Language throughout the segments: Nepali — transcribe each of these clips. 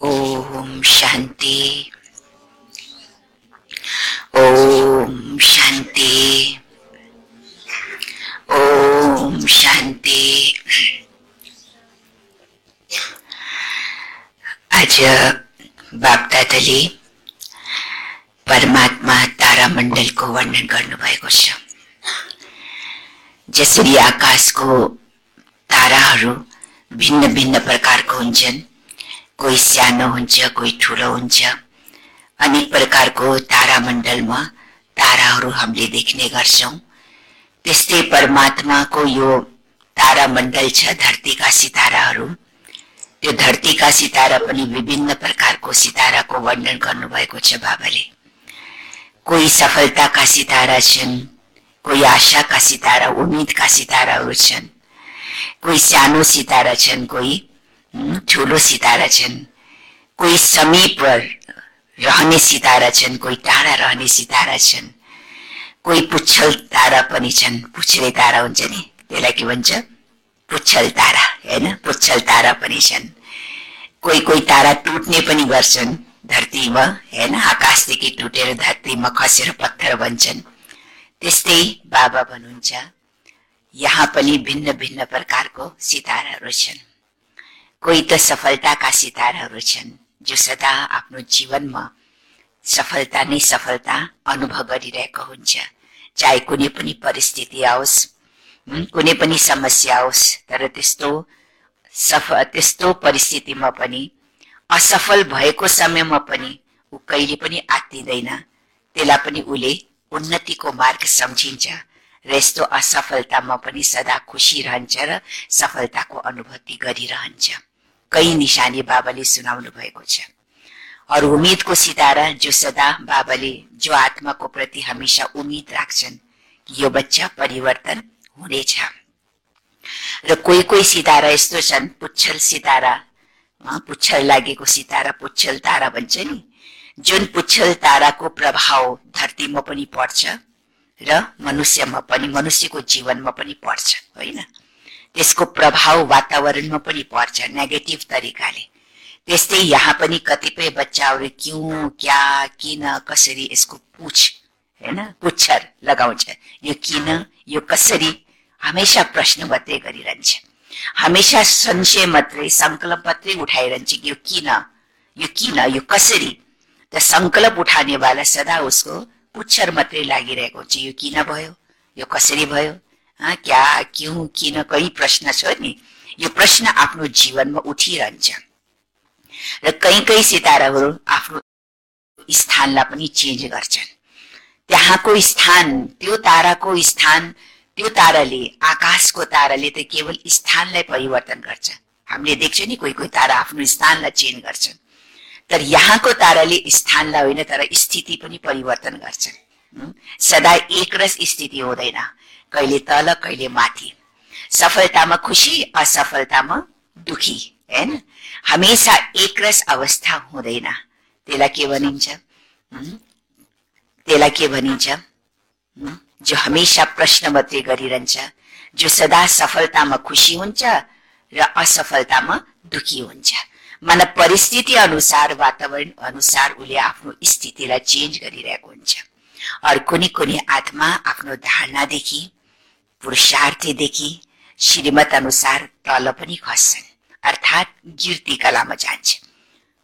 ओम शांति ओम शांति ओम शांति आज बागदादाले परमात्मा तारामण्डलको वर्णन गर्नुभएको छ जसरी आकाशको ताराहरू भिन्न भिन्न प्रकारको हुन्छन्। कोही सानो हुन्छ कोही ठुलो हुन्छ। अनेक प्रकारको तारामण्डलमा ताराहरू हामीले देख्ने गर्छौँ। त्यस्तै परमात्माको यो तारामण्डल छ धरतीका सिताराहरू त्यो धरतीका सितारा पनि विभिन्न प्रकारको सिताराको वर्णन गर्नुभएको छ बाबाले। कोही सफलताका सितारा छन् कोही आशाका सितारा उम्मेदका सिताराहरू छन् कोही सानो सितारा छन् कोही ठुलो सितारा छन् कोही समीप रहने सितारा छन् कोही टाढा रहने सितारा छन् कोही पुच्छल तारा पनि छन्, पुच्छले तारा हुन्छ नि, त्यसलाई के भन्छ? पुच्छल तारा, होइन? पुच्छल तारा पनि छन् कोही कोही तारा टुट्ने पनि गर्छन्, धरतीमा, होइन? आकाशदेखि टुटेर धरतीमा खसेर पत्थर बन्छन्। त्यस्तै बाबा भन्नुहुन्छ। यहाँ पनि भिन्न भिन्न प्रकारको सिताराहरू छन्। कोही त सफलताका सिताराहरू छन् जो सदा आफ्नो जीवनमा सफलता नै सफलता अनुभव गरिरहेको हुन्छ। चाहे कुनै पनि परिस्थिति आओस् कुनै पनि समस्या आओस् तर त्यस्तो सफ त्यस्तो परिस्थितिमा पनि असफल भएको समयमा पनि ऊ कहिले पनि आत्तिँदैन। त्यसलाई पनि उसले उन्नतिको मार्ग सम्झिन्छ। र यस्तो असफलतामा पनि सदा खुसी रहन्छ र सफलताको अनुभूति गरिरहन्छ। कई निशानी बाबाले सुनाउनु भएको छ। अरू उम्मेदको सितारा जो सदा बाबाले जो आत्माको प्रति हमेसा उम्मेद राख्छन् यो बच्चा परिवर्तन हुनेछ। र कोही कोही सितारा यस्तो छन् पुच्छल सितारा पुच्छल लागेको सितारा पुच्छल तारा भन्छ नि। जुन पुच्छल ताराको प्रभाव धरतीमा पनि पर्छ र मनुष्यमा पनि मनुष्यको जीवनमा पनि पर्छ होइन? त्यसको प्रभाव वातावरणमा पनि पर्छ नेगेटिभ तरिकाले। त्यस्तै यहाँ पनि कतिपय बच्चाहरू क्यौँ क्या किन कसरी यसको पुछ होइन? पुच्छर लगाउँछ। यो किन यो कसरी? हमेसा प्रश्न मात्रै गरिरहन्छ। हमेसा संशय मात्रै सङ्कल्प मात्रै उठाइरहन्छ यो किन यो किन यो कसरी? त सङ्कल्प उठानेवाला सदा उसको पुच्छर मात्रै लागिरहेको हुन्छ। यो किन भयो? यो कसरी भयो? क्या क्यों किन कही प्रश्न छ नि। यो प्रश्न आफ्नो जीवनमा उठिरहन्छ। र कहीँ कहीँ सिताराहरू आफ्नो स्थानलाई पनि चेन्ज गर्छन्। त्यहाँको स्थान त्यो ताराको स्थान त्यो ताराले आकाशको ताराले त केवल स्थानलाई परिवर्तन गर्छ। हामीले देख्छौँ नि कोही कोही तारा आफ्नो स्थानलाई चेन्ज गर्छन्। तर यहाँको ताराले स्थानलाई होइन तर स्थिति पनि परिवर्तन गर्छन् सदा एकरस स्थिति हुँदैन। कहिले तल कहिले माथि। सफलतामा खुसी असफलतामा दुखी होइन हमेसा एकरस अवस्था हुँदैन। त्यसलाई के भनिन्छ? त्यसलाई के भनिन्छ? जो हमेसा प्रश्न मात्रै गरिरहन्छ जो सदा सफलतामा खुसी हुन्छ र असफलतामा दुखी हुन्छ। मन परिस्थिति अनुसार वातावरण अनुसार उसले आफ्नो स्थितिलाई चेन्ज गरिरहेको हुन्छ। अरू कुनै कुनै आत्मा आफ्नो धारणादेखि पुरुषार्थदेखि श्रीमत अनुसार तल पनि खस्छन् अर्थात् गिर्ती कलामा जान्छ।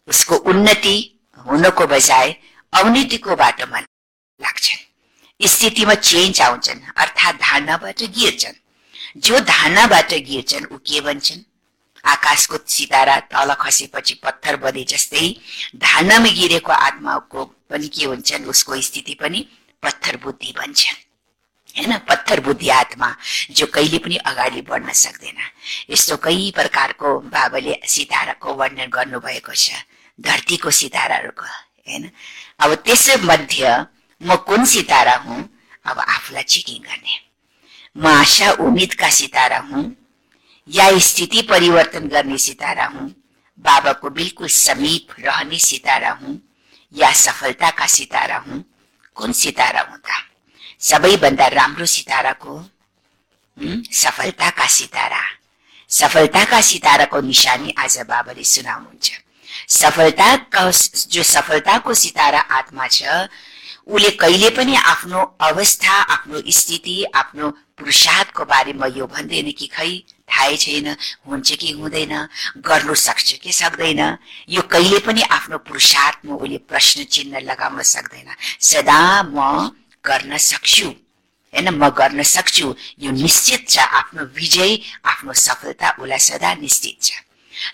उसको उन्नति हुनको बजाय अवनतिको बाटोमा लाग्छन्। स्थितिमा चेन्ज आउँछन् अर्थात् धारणाबाट गिर्छन्। जो धारणाबाट गिर्छन् ऊ के भन्छन्? आकाशको सितारा तल खसेपछि पत्थर बने जस्तै धारणामा गिरेको आत्माको पनि के हुन्छन् उसको स्थिति पनि पत्थर बुद्धि बन्छन् होइन? पत्थर बुद्धि आत्मा जो कहिले पनि अगाडि बढ्न सक्दैन। यस्तो कई प्रकारको बाबाले सिताराको वर्णन गर्नुभएको छ धरतीको सिताराहरूको। होइन? अब त्यस मध्य म कुन सितारा हुँ? अब आफूलाई चेकिङ गर्ने। म आशा उम्मेदका सितारा हुँ। या स्थिति परिवर्तन गर्ने सितारा हुँ। बाबाको बिल्कुल समीप रहने सितारा हुँ या सफलताका सितारा हुँ। कुन सितारा हुँ त सबैभन्दा राम्रो सिताराको, हुँ? सफलताका सितारा। सफलताका सिताराको निशानी आज बाबाले सुनाउनुहुन्छ। सफलताका जो सफलताको सितारा आत्मा छ, उसले कहिले पनि आफ्नो अवस्था, आफ्नो स्थिति, आफ्नो पुरुषार्थको बारेमा यो भन्दैन कि खै? थाहै छैन हुन्छ कि हुँदैन गर्नु सक्छ कि सक्दैन? यो कहिले पनि आफ्नो पुरुषार्थमा उसले प्रश्न चिन्ह लगाउन सक्दैन। सदा म गर्न सक्छु। होइन म गर्न सक्छु। यो निश्चित छ आफ्नो विजय आफ्नो सफलता उसलाई सदा निश्चित छ।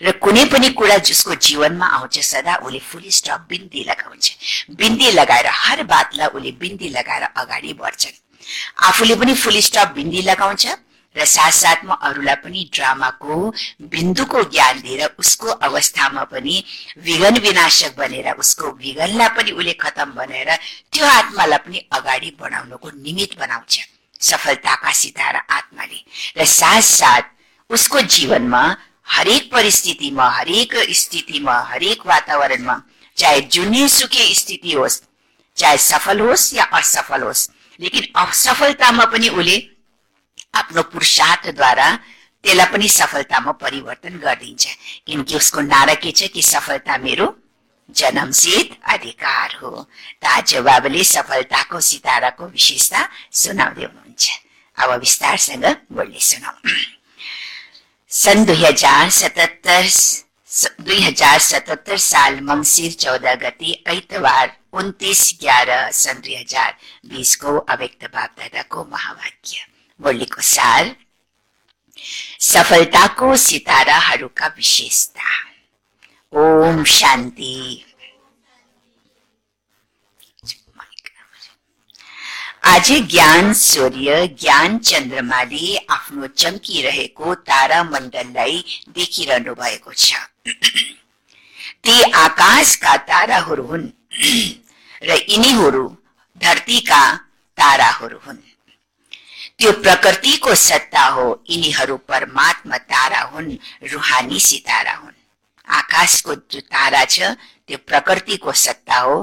र कुनै पनि कुरा जसको जीवनमा आउँछ सदा उसले फुल स्टप बिन्दी लगाउँछ। बिन्दी लगाएर हर बातलाई उसले बिन्दी लगाएर अगाडि बढ्छन्। आफूले पनि फुल स्टप बिन्दी लगाउँछ। र साथ साथमा अरूलाई पनि ड्रामाको बिन्दुको ज्ञान दिएर उसको अवस्थामा पनि विघन विनाशक बनेर उसको विघनलाई पनि उसले खतम बनाएर त्यो आत्मालाई पनि अगाडि बढाउनको निमित्त बनाउँछ सफलताका सितारा आत्माले। र साथ साथ उसको जीवनमा हरेक परिस्थितिमा हरेक स्थितिमा हरेक वातावरणमा चाहे जुनै सुकै स्थिति होस् चाहे सफल होस् या असफल होस् लेकिन असफलतामा पनि उसले आफ्नो पुरुषार्थद्वारा त्यसलाई पनि सफलतामा परिवर्तन गरिदिन्छ। किनकि उसको नारा के छ कि सफलता मेरो जन्मसित अधिकार हो। त आज बाबाले सफलताको सिताराको विशेषता सुनाउँदै हुनुहुन्छ। अब विस्तारसँग बोल्ने सुनाउ सन् दुई हज़ार सतहत्तर दुई हज़ार सतहत्तर साल मङ्सिर चौध गति आइतबार उन्तिस ग्यारह सन् दुई हज़ार बिसको अव्यक्त बापदादाको महावाक्य। बोलेको सार सफलताको सिताराहरूका विशेषता। ओम शान्ति आज ज्ञान सूर्य, ज्ञान चन्द्रमाले आफ्नो चम्किरहेको तारा मण्डललाई देखिरहनु भएको छ। ती आकाशका ताराहरू हुन्, र यिनीहरू धरतीका ताराहरू हुन्। त्यो प्रकृतिको सत्ता हो। यिनीहरू परमात्मा तारा हुन् रुहानी सितारा हुन्। आकाशको जो तारा छ त्यो प्रकृतिको सत्ता हो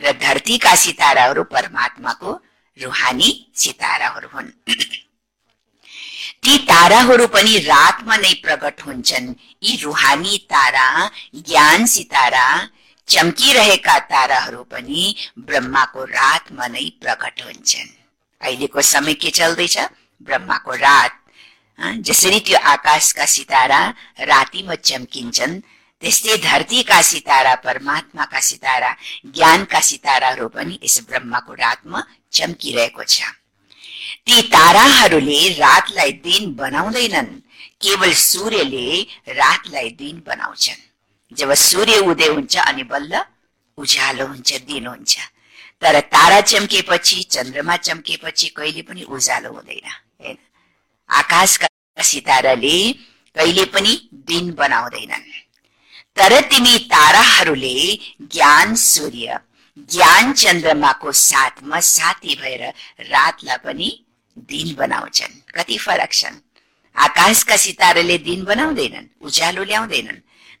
र धरतीका सिताराहरू परमात्माको रुहानी सिताराहरू हुन्। ती ताराहरू पनि रातमा नै प्रकट हुन्छन्। यी रुहानी तारा ज्ञान सितारा चम्किरहेका ताराहरू पनि ब्रह्माको रातमा नै प्रकट हुन्छन्। अहिलेको समय के चल्दैछ? ब्रह्माको रात। जसरी त्यो आकाशका सितारा रातिमा चम्किन्छन् त्यस्तै धरतीका सितारा परमात्माका सितारा ज्ञानका सिताराहरू पनि यस ब्रह्माको रातमा चम्किरहेको छ। ती ताराहरूले रातलाई दिन बनाउँदैनन् केवल सूर्यले रातलाई दिन बनाउँछन्। जब सूर्य उदय हुन्छ अनि बल्ल उज्यालो हुन्छ दिन हुन्छ। तर तारा चम्केपछि चन्द्रमा चम्केपछि कहिले पनि उज्यालो हुँदैन होइन? आकाशका सिताराले कहिले पनि दिन बनाउँदैनन्। तर तिमी ताराहरूले ज्ञान सूर्य ज्ञान चन्द्रमाको साथमा साथी भएर रातलाई पनि दिन बनाउँछन्। कति फरक छन्। आकाशका सिताराले दिन बनाउँदैनन् उज्यालो ल्याउँदैनन्।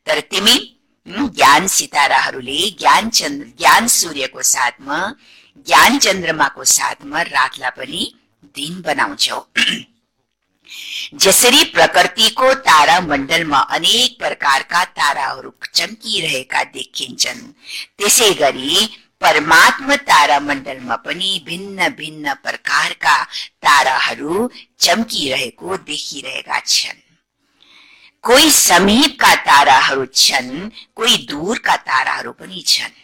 तर तिमी ज्ञान सिताराहरूले ज्ञान चन्द्र ज्ञान सूर्यको साथमा ज्ञान चन्द्रमाको साथमा रातलाई पनि दिन बनाउँछौ। जसरी प्रकृतिको तारा मण्डलमा अनेक प्रकारका ताराहरू चम्किरहेका देखिन्छन् त्यसै गरी परमात्मा तारा मण्डलमा पनि भिन्न भिन्न प्रकारका ताराहरू चम्किरहेको देखिरहेका छन्। कोही समीपका ताराहरू छन् कोही दूरका ताराहरू पनि छन्।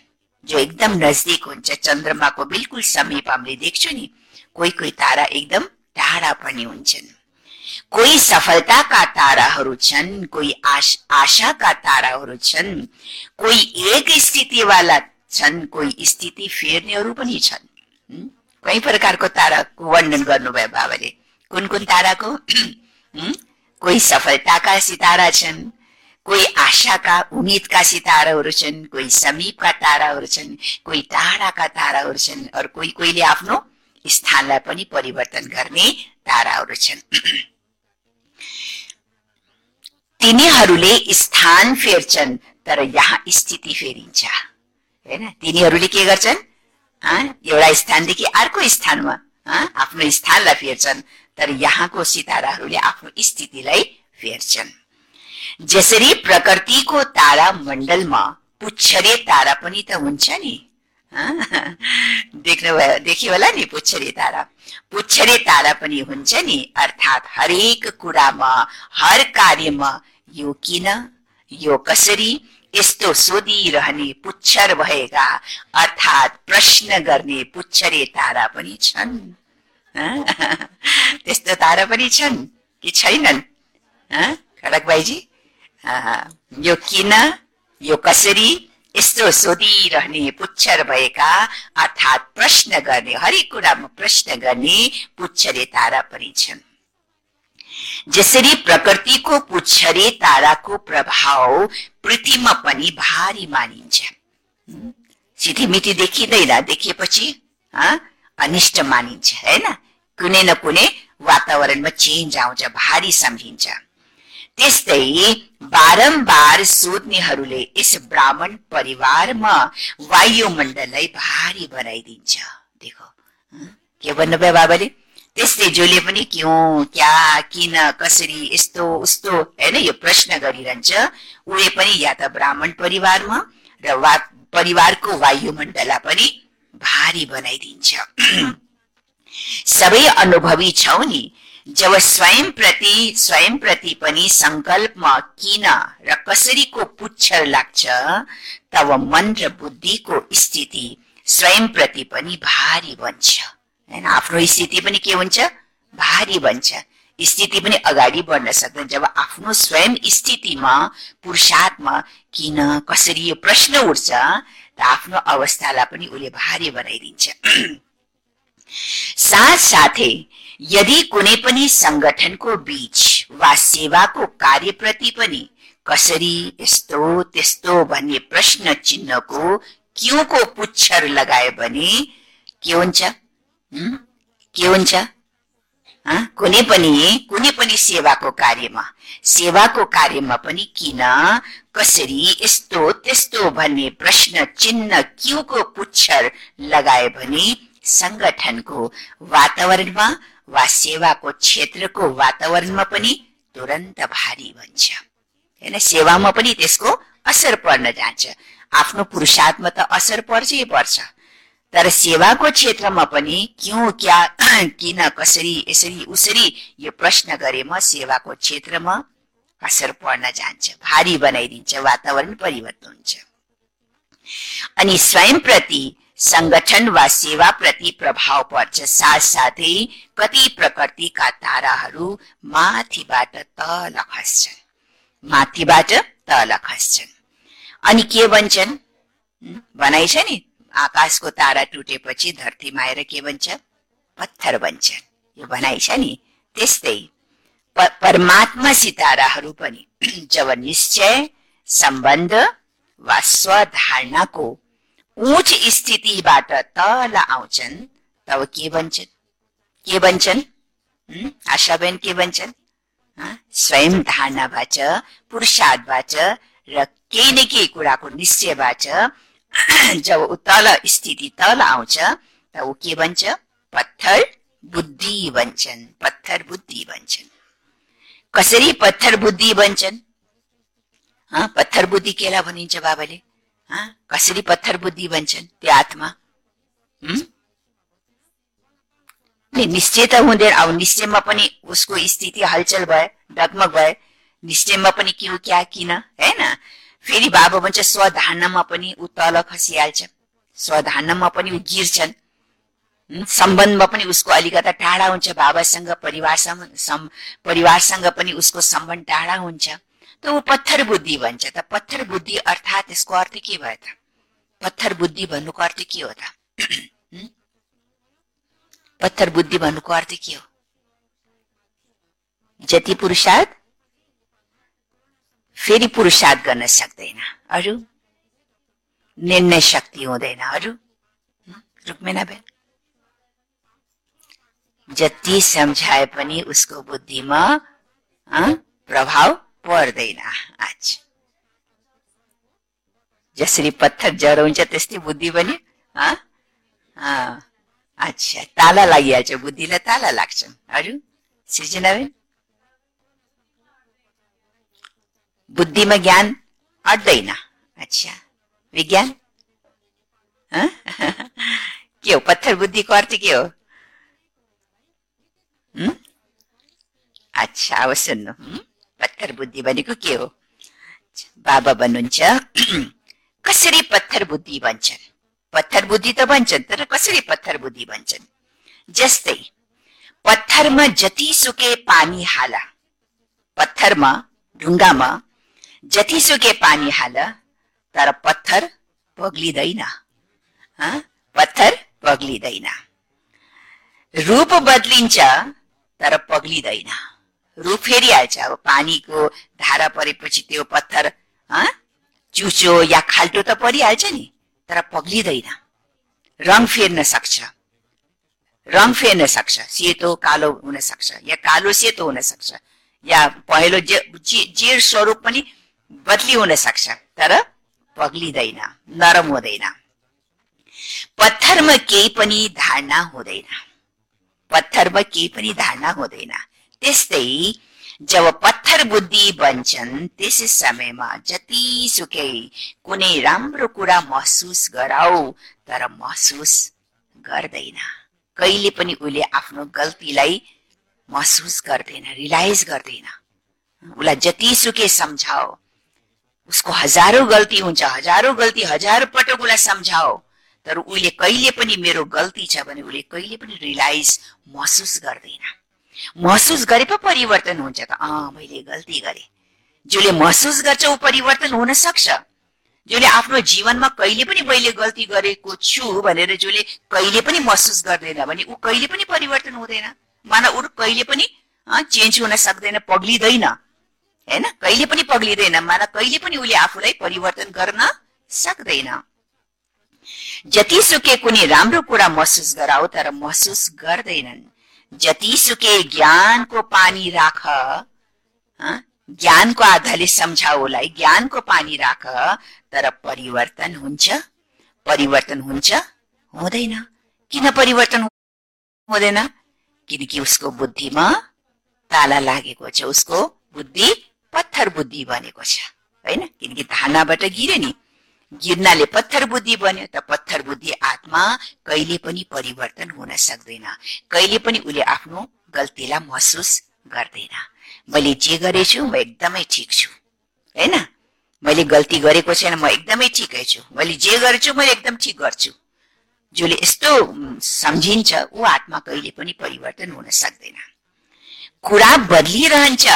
जो एकदम नजदिक हुन्छ चन्द्रमाको बिल्कुल समीप हामीले देख्छौँ नि कोही कोही तारा एकदम टाढा पनि हुन्छन्। कोही सफलताका ताराहरू छन् कोही आश, आशाका ताराहरू छन् कोही एक स्थितिवाला छन् कोही स्थिति फेर्नेहरू पनि छन्। कई प्रकारको ताराको वर्णन गर्नुभयो बाबाले? कुन कुन ताराको? कोही सफलताका सितारा छन् कोही आशाका उम्मेदका सिताराहरू छन् कोही समीपका ताराहरू छन् कोही टाढाका ताराहरू छन् अरू कोही कोहीले आफ्नो स्थानलाई पनि परिवर्तन गर्ने ताराहरू छन्। तिनीहरूले स्थान फेर्छन् तर यहाँ स्थिति फेरिन्छ। होइन? तिनीहरूले के गर्छन्? एउटा स्थानदेखि अर्को स्थानमा आफ्नो स्थानलाई फेर्छन् तर यहाँको सिताराहरूले आफ्नो स्थितिलाई फेर्छन्। जसरी प्रकृतिको तारा मण्डलमा पुच्छरे तारा पनि त हुन्छ नि। देख्नुभयो देखियो होला नि पुच्छरे तारा। पुच्छरे तारा पनि हुन्छ नि अर्थात् हरेक कुरामा हर कार्यमा यो किन यो कसरी यस्तो सोधिरहने पुच्छर भएका अर्थात् प्रश्न गर्ने पुच्छरे तारा पनि छन् त्यस्तो तारा पनि छन् कि छैनन् खडक भाइजी यो किन यो कसरी यस्तो सोधिरहने पुच्छर भएका अर्थात् प्रश्न गर्ने हरेक कुरामा प्रश्न गर्ने पुच्छरे तारा पनि छन् जसरी प्रकृतिको पुच्छरे ताराको प्रभाव पृथ्वीमा पनि भारी मानिन्छ। सिधीमिठी देखिँदैन देखिएपछि अनिष्ट मानिन्छ होइन कुनै न कुनै वातावरणमा चेन्ज आउँछ भारी सम्झिन्छ। त्यस्तै बारम्बार सोध्नेहरूले यस ब्राह्मण परिवारमा वायुमण्डललाई भारी बनाइदिन्छ। देखो के भन्नुभयो बाबाले? त्यस्तै जसले पनि क्यों क्या किन कसरी यस्तो उस्तो होइन यो प्रश्न गरिरहन्छ। उसले पनि या त ब्राह्मण परिवारमा र वा परिवारको वायुमण्डललाई पनि भारी बनाइदिन्छ। सबै अनुभवी छौ नि। जब स्वयं प्रति स्वयं प्रति पनि संकल्पमा किन र कसरीको पुच्छर लाग्छ तब मन र बुद्धिको स्थिति स्वयं प्रति पनि भारी बन्छ। होइन आफ्नो स्थिति पनि के हुन्छ? भारी बन्छ। स्थिति पनि अगाडि बढ्न सक्दैन। जब आफ्नो स्वयं स्थितिमा पुरुषार्थमा किन कसरी यो प्रश्न उठ्छ त आफ्नो अवस्थालाई पनि उसले भारी बनाइदिन्छ। साथसाथै यदि कुनै पनि संगठनको बीच वा सेवाको कार्यप्रति पनि कसरी यस्तो त्यस्तो भन्ने प्रश्न चिन्हको क्योंको पुच्छर लगायो भने के हुन्छ? के हुन्छ? कुनै पनि कुनै पनि सेवाको कार्यमा। सेवाको कार्यमा पनि किन कसरी यस्तो त्यस्तो भन्ने प्रश्न चिन्ह क्योंको पुच्छर लगायो भने संगठनको वातावरणमा वा सेवाको क्षेत्रको वातावरणमा पनि तुरन्त भारी बन्छ। होइन? सेवामा पनि त्यसको असर पर्न जान्छ। आफ्नो पुरुषार्थमा त असर पर्छै पर्छ। तर सेवाको क्षेत्रमा पनि क्यों क्या किन कसरी यसरी उसरी यो प्रश्न गरेमा सेवाको क्षेत्रमा असर पर्न जान्छ। भारी बनाइदिन्छ वातावरण परिवर्तन हुन्छ। अनि स्वयं प्रति संगठन वा सेवा प्रति प्रभाव पर्छ। साथसाथै कति प्रकृतिका ताराहरू माथिबाट तल खस्छन्। माथिबाट तल खस्छन्। अनि के भन्छन्? भनाइ छ नि। आकाशको तारा टुटेपछि धरतीमा आएर के भन्छ पत्थर भन्छन् यो भनाइ छ नि। त्यस्तै परमात्मा सिताराहरू पनि। जब निश्चय सम्बन्ध वा स्वधारणाको उच स्थितिबाट तल आउँछन् तब के भन्छन्? के भन्छन्? आशाबेन के भन्छन्? स्वयं धारणाबाट पुरुषार्थबाट र केही न केही कुराको निश्चयबाट जब ऊ तल स्थिति तल आउँछ त ऊ के भन्छ? पत्थर बुद्धि भन्छन्। पत्थर बुद्धि भन्छन्। कसरी पत्थर बुद्धि भन्छन्? पत्थर बुद्धि केलाई भनिन्छ बाबाले। कसरी पत्थर बुद्धि भन्छन्? त्यो आत्मा। निश्चय त हुँदैन अब निश्चयमा पनि उसको स्थिति हलचल भयो डगमग भयो निश्चयमा पनि के हो क्या किन? होइन? फेरि बाबा भन्छ स्वधारणमा पनि ऊ तल खसिहाल्छ। स्वधारणमा पनि ऊ गिर्छन्। सम्बन्धमा पनि उसको अलिकता टाढा हुन्छ बाबासँग परिवारसँग परिवारसँग पनि उसको सम्बन्ध टाढा हुन्छ। त ऊ पत्थर बुद्धि भन्छ त। पत्थर बुद्धि अर्थात् यसको अर्थ के भयो त? पत्थर बुद्धि भन्नुको अर्थ के हो त? पत्थर बुद्धि भन्नुको अर्थ के हो? जति पुरुषार्थ फेरि पुरुषार्थ गर्न सक्दैन। अरू? निर्णय शक्ति हुँदैन। अरू? रुक्मेना बेन जति सम्झाए पनि उसको बुद्धिमा प्रभाव पर्दैन आज। जसरी पत्थर हुन्छ त्यस्तै बुद्धि पनि अच्छा ताला लागिहाल्छ। बुद्धिलाई ताला लाग्छ। अरू? सृजनाबेन बुद्धिमा ज्ञान अट्दैन अच्छा। विज्ञान? हँ? के हो पत्थर अर्थ के हो हुँ? अच्छा अब सुन्नु पत्थर बुद्धि भनेको के हो बाबा भन्नुहुन्छ कसरी पत्थर बुद्धि भन्छन् पत्थर बुद्धि त भन्छन् तर कसरी पत्थर बुद्धि भन्छन् जस्तै, पत्थरमा जति सुके पानी हाल। पत्थरमा, ढुङ्गामा जति सुके पानी हाल तर पत्थर पग्लिँदैन? पत्थर पग्लिँदैन। रूप बदलिन्छ तर पग्लिँदैन। रूप फेरिहाल्छ अब पानीको धारा परेपछि त्यो पत्थर? चुचो या खाल्टो त परिहाल्छ नि तर पग्लिँदैन। रङ फेर्न सक्छ। रङ फेर्न सक्छ। सेतो कालो हुन सक्छ या कालो सेतो हुन सक्छ। या पहेँलो जे जे स्वरूप पनि बदली हुन सक्छ तर पग्लिँदैन नरम हुँदैन पत्थरमा केही पनि धारणा हुँदैन। पत्थरमा केही पनि धारणा हुँदैन। त्यस्तै जब पत्थर बुद्धि बन्छन् त्यसै समयमा जति सुकै कुनै राम्रो कुरा महसुस गराऊ तर महसुस गर्दैन। कहिले पनि उसले आफ्नो गल्तीलाई महसुस गर्दैन रियलाइज गर्दैन। उसलाई जति सुकै सम्झाओ उसको हजारौँ गल्ती हुन्छ। हजारौँ गल्ती हजार पटक उसलाई सम्झाओ। तर उसले कहिले पनि मेरो गल्ती छ भने उसले कहिले पनि रियलाइज महसुस गर्दैन। महसुस गरे पो परिवर्तन हुन्छ त। अँ मैले गल्ती गरेँ। जसले महसुस गर्छ ऊ परिवर्तन हुन सक्छ। जसले आफ्नो जीवनमा कहिले पनि मैले गल्ती गरेको छु भनेर जसले कहिले पनि महसुस गर्दैन भने ऊ कहिले पनि परिवर्तन हुँदैन। मानव ऊ कहिले पनि चेन्ज हुन सक्दैन पग्लिँदैन। होइन कहिले पनि पग्लिँदैन। मानव कहिले पनि उसले आफूलाई परिवर्तन गर्न सक्दैन। जतिसुकै कुनै राम्रो कुरा महसुस गराऊ तर महसुस गर्दैनन्। जतिसुकै ज्ञानको पानी राख ज्ञानको आधारले सम्झाउलाई ज्ञानको पानी राख तर परिवर्तन हुन्छ। परिवर्तन हुन्छ हुँदैन। किन परिवर्तन हुँदैन? किनकि उसको बुद्धिमा ताला लागेको छ। उसको बुद्धि पत्थर बुद्धि बनेको छ। होइन? किनकि धारणाबाट गिर्यो नि। गिर्नाले पत्थर बुद्धि बन्यो त पत्थर बुद्धि आत्मा कहिले पनि परिवर्तन हुन सक्दैन। कहिले पनि उसले आफ्नो गल्तीलाई महसुस गर्दैन। मैले जे गरेछु म एकदमै ठिक छु। होइन? मैले गल्ती गरेको छैन म एकदमै ठिकै छु। मैले जे गर्छु मैले एकदम ठिक गर्छु। जसले यस्तो सम्झिन्छ ऊ आत्मा कहिले पनि परिवर्तन हुन सक्दैन। कुरा बदलिरहन्छ।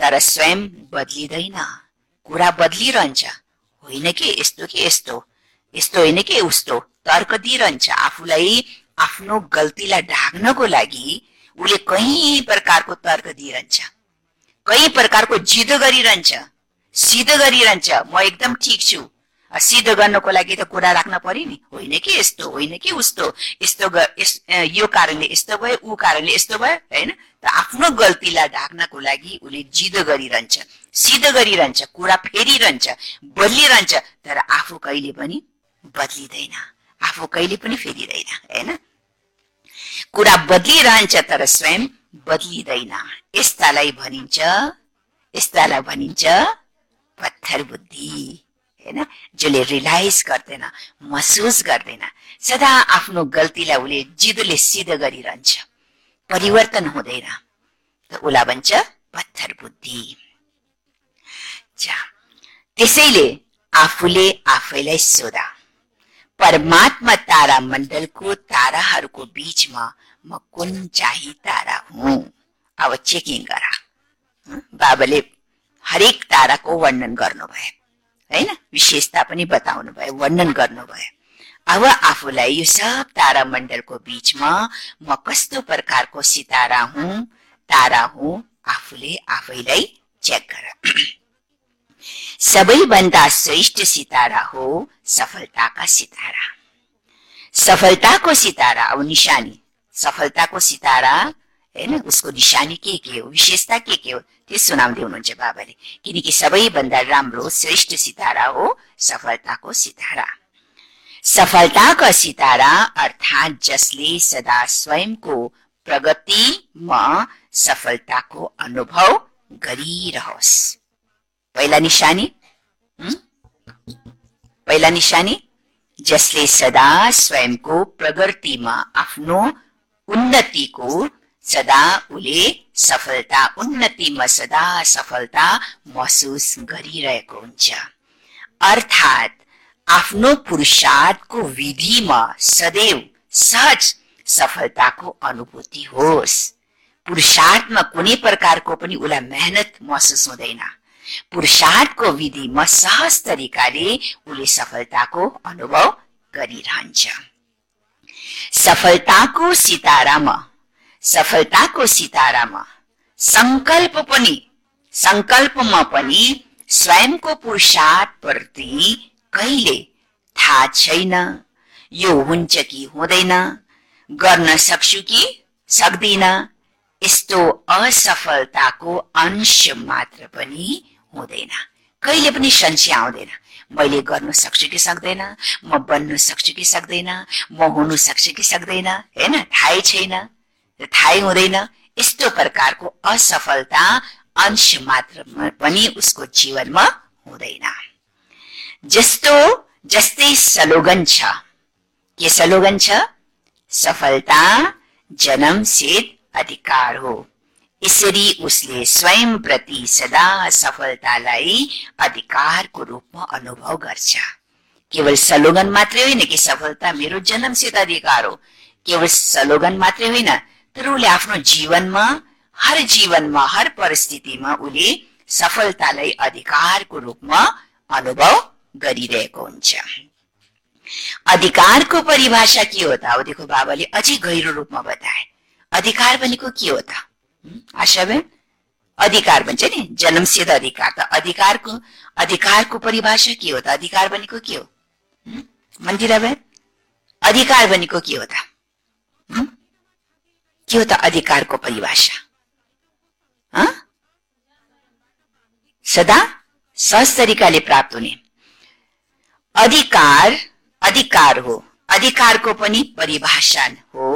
तर स्वयं बदलिँदैन। कुरा बदलिरहन्छ। होइन कि यस्तो कि यस्तो? यस्तो होइन कि उस्तो? तर्क दिइरहन्छ। आफूलाई आफ्नो गल्तीलाई ढाक्नको लागि उसले कहीँ प्रकारको तर्क दिइरहन्छ। कहीँ प्रकारको जिद गरिरहन्छ। सिद्ध गरिरहन्छ। म एकदम ठिक छु। सिद्ध गर्नको लागि त कुरा राख्न पर्यो नि। होइन कि यस्तो होइन कि उस्तो। यस्तो यो कारणले यस्तो भयो ऊ कारणले यस्तो भयो होइन? त आफ्नो गल्तीलाई ढाक्नको लागि उसले जिद गरिरहन्छ। सिद्ध गरिरहन्छ कुरा फेरिरहन्छ बदलिरहन्छ तर आफू कहिले पनि बदलिँदैन। आफू कहिले पनि फेरिँदैन होइन? कुरा बदलिरहन्छ तर स्वयं बदलिँदैन। यस्तालाई भनिन्छ यस्तालाई भनिन्छ पत्थर बुद्धि होइन जसले रियलाइज गर्दैन महसुस गर्दैन। सदा आफ्नो गल्तीलाई उसले जिदले सिद्ध गरिरहन्छ। परिवर्तन हुँदैन। त उसलाई भन्छ पत्थर बुद्धि। त्यसैले आफूले आफैलाई सोधा। परमात्मा तारा मण्डलको ताराहरूको बीचमा म कुन चाहिँ तारा हुँ? अब चेकिङ गर। बाबाले हरेक ताराको वर्णन गर्नुभयो। होइन विशेषता पनि बताउनु भयो वर्णन गर्नुभयो। अब आफूलाई यो सब तारा मण्डलको बीचमा म कस्तो प्रकारको सितारा हुँ, तारा हुँ, आफूले आफैलाई चेक गर। सबैभन्दा श्रेष्ठ सितारा हो सफलताका सितारा। सफलताको सितारा अब निशानी। सफलताको सितारा होइन उसको निशानी के के हो? विशेषता के के हो? त्यो सुनाउँदै हुनुहुन्छ बाबाले। किनकि सबैभन्दा राम्रो श्रेष्ठ सितारा हो सफलताको सितारा। सफलताका सितारा अर्थात् जसले सदा स्वयंको प्रगतिमा सफलताको अनुभव गरिरहोस्। पहिला निशानी? पहिला निशानी? जसले सदा स्वयंको प्रगतिमा आफ्नो उन्नतिको सदा उसले सफलता उन्नतिमा सदा सफलता महसुस गरिरहेको हुन्छ। अर्थात् आफ्नो पुरुषार्थको विधिमा सदैव सहज सफलताको अनुभूति होस्। पुरुषार्थमा कुनै प्रकारको पनि उसलाई मेहनत महसुस हुँदैन। पुरुषार्थको विधिमा सहज तरिकाले उसले सफलताको अनुभव गरिरहन्छ। सफलताको सितारामा सफलताको सितारामा। संकल्प पनि संकल्पमा पनि स्वयंको पुरुषार्थ प्रति कहिले थाहा छैन। यो हुन्छ कि हुँदैन? गर्न सक्छु कि सक्दिन? यस्तो असफलताको अंश मात्र पनि हुँदैन। कहिले पनि संशय आउँदैन। मैले गर्न सक्छु कि सक्दैन? म बन्न सक्छु कि सक्दैन? म हुनु सक्छु कि सक्दैन? होइन थाहै छैन। थाहै हुँदैन यस्तो प्रकारको असफलता अंश मात्र पनि उसको जीवनमा हुँदैन। जस्तो जस्तै सलोगन छ। के सलोगन छ? सफलता जन्मसित अधिकार हो। यसरी उसले स्वयं प्रति सदा सफलतालाई अधिकारको रूपमा अनुभव गर्छ। केवल सलोगन मात्रै होइन कि सफलता मेरो जन्मसित अधिकार हो। केवल सलोगन मात्रै होइन तर उसले आफ्नो जीवनमा हर जीवनमा हर परिस्थितिमा उसले सफलतालाई अधिकारको रूपमा अनुभव गरिरहेको हुन्छ। अधिकारको परिभाषा के हो त? देखो बाबाले अझै गहिरो रूपमा बताए। अधिकार भनेको के हो त? आशाबेन अधिकार भन्छ नि जन्मसित अधिकार त। अधिकारको अधिकारको परिभाषा के हो त? अधिकार भनेको के हो? मन्दिरा अधिकार भनेको के हो त? हो त अधिकारको परिभाषा। सदा सहज तरिकाले प्राप्त हुने। अधिकार अधिकार हो। अधिकारको पनि परिभाषा हो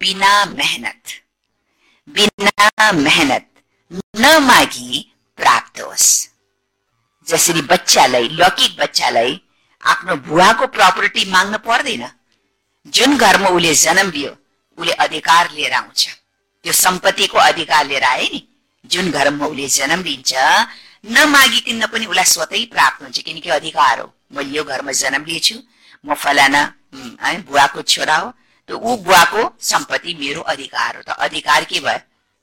बिना मेहनत। बिना मेहनत नमागी प्राप्त होस्। जसरी बच्चालाई लौकिक बच्चालाई आफ्नो बुवाको प्रपर्टी माग्न पर्दैन। जुन घरमा उसले जन्म लियो उसले अधिकार लिएर आउँछ। त्यो सम्पत्तिको अधिकार लिएर आए नि। जुन घरमा उसले जन्म लिन्छ नमागिकन पनि उसलाई स्वतै प्राप्त हुन्छ किनकि अधिकार हो। मैले यो घरमा जन्म लिएछु म फलाना है बुवाको छोरा हो त ऊ बुवाको सम्पत्ति मेरो अधिकार हो। त अधिकार के भयो?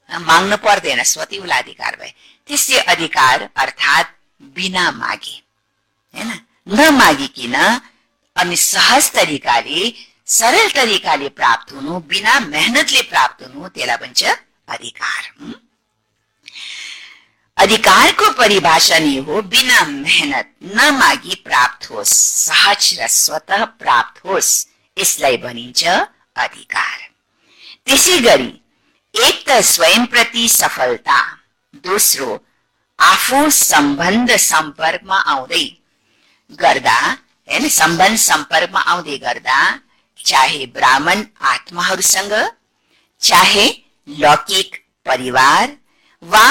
माग्नु पर्दैन स्वतः उसलाई अधिकार भए त्यसै अधिकार अर्थात् बिना मागे होइन? नमागिकन अनि सहज तरिकाले सरल तरिकाले प्राप्त हुनु बिना मेहनतले प्राप्त हुनु त्यसलाई भन्छ अधिकार। अधिकारको परिभाषा नै हो बिना मेहनत नमागी प्राप्त होस् सहज र स्वतः प्राप्त होस् यसलाई भनिन्छ अधिकार। त्यसै गरी एक त स्वयं प्रति सफलता दोस्रो आफू सम्बन्ध सम्पर्कमा आउँदै गर्दा होइन सम्बन्ध सम्पर्कमा आउँदै गर्दा चाहे ब्राह्मण आत्माहरूसँग चाहे लौकिक परिवार वा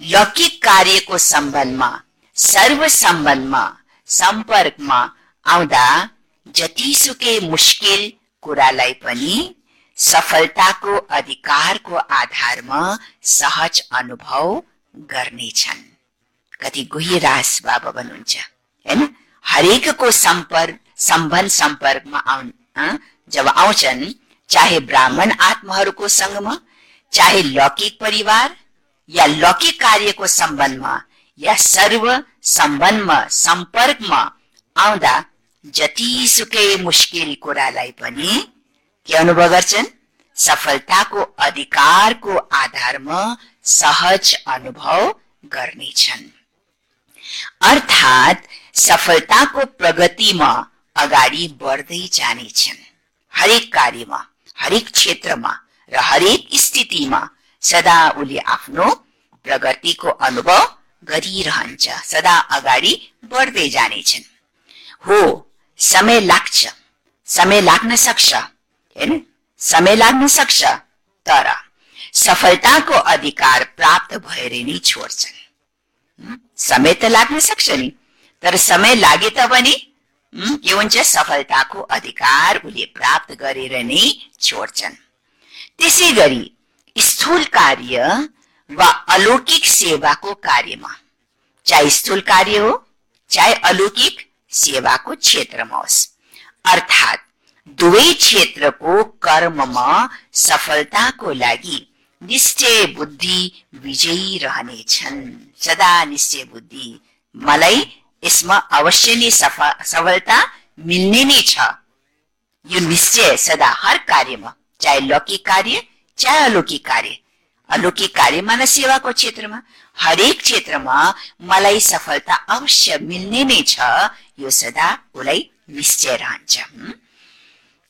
लौकिक कार्यको सम्बन्धमा सर्व सम्बन्धमा सम्पर्कमा आउँदा जतिसुकै मुस्किल कुरालाई पनि सफलताको अधिकारको आधारमा सहज अनुभव गर्नेछन्। कति गुहिरास बाबा भन्नुहुन्छ होइन हरेकको सम्पर्क सम्बन्ध सम्पर्कमा आउ जब आउँछन् चाहे ब्राह्मण आत्माहरूको सङ्गमा चाहे लौकिक परिवार या लौकिक कार्यको सम्बन्धमा या सर्व सम्बन्धमा सम्पर्कमा आउँदा जतिसुकै मुस्किल कुरालाई पनि के अनुभव गर्छन्? सफलताको अधिकारको आधारमा सहज अनुभव गर्नेछन्। अर्थात् सफलताको प्रगतिमा अगाडि बढ्दै जानेछन्। हरेक कार्यमा हरेक क्षेत्रमा र हरेक स्थितिमा सदा उसले आफ्नो प्रगतिको अनुभव गरिरहन्छ सदा अगाडि बढ्दै जानेछन्। हो समय लाग्छ समय लाग्न सक्छ होइन समय लाग्न सक्छ तर सफलताको अधिकार प्राप्त भएर नै छोड्छन्। समय त लाग्न सक्छ नि तर समय लागे त पनि हुन्छ सफलताको अधिकार उसले प्राप्त गरेर नै छोड्छन्। त्यसै गरी स्थूल कार्य वा अलौकिक सेवाको कार्यमा चाहे स्थूल कार्य हो चाहे अलौकिक सेवाको क्षेत्रमा होस् अर्थात् दुवै क्षेत्रको कर्ममा सफलताको लागि निश्चय बुद्धि विजयी रहनेछन्। सदा निश्चय बुद्धि मलाई यसमा अवश्य नै सफलता मिल्ने नै छ। यो निश्चय सदा हर कार्यमा चाहे लौकिक कार्य चाहे अलौकिक कार्य। अलौकिक कार्य मानव सेवाको क्षेत्रमा हरेक क्षेत्रमा मलाई सफलता अवश्य मिल्ने नै छ यो सदा उसलाई निश्चय रहन्छ।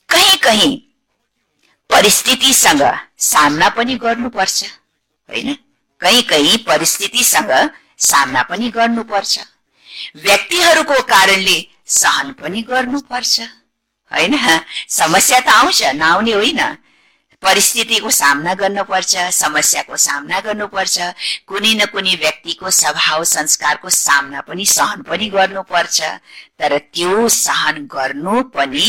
कहीँ कहीँ परिस्थितिसँग सामना पनि गर्नुपर्छ होइन? कहीँ कहीँ परिस्थितिसँग सामना पनि गर्नुपर्छ। व्यक्तिहरूको कारणले सहन पनि गर्नुपर्छ। होइन? समस्या त आउँछ नआउने होइन। परिस्थितिको सामना गर्नुपर्छ समस्याको सामना गर्नुपर्छ। कुनै न कुनै व्यक्तिको स्वभाव संस्कारको सामना पनि सहन पनि गर्नुपर्छ। तर त्यो सहन गर्नु पनि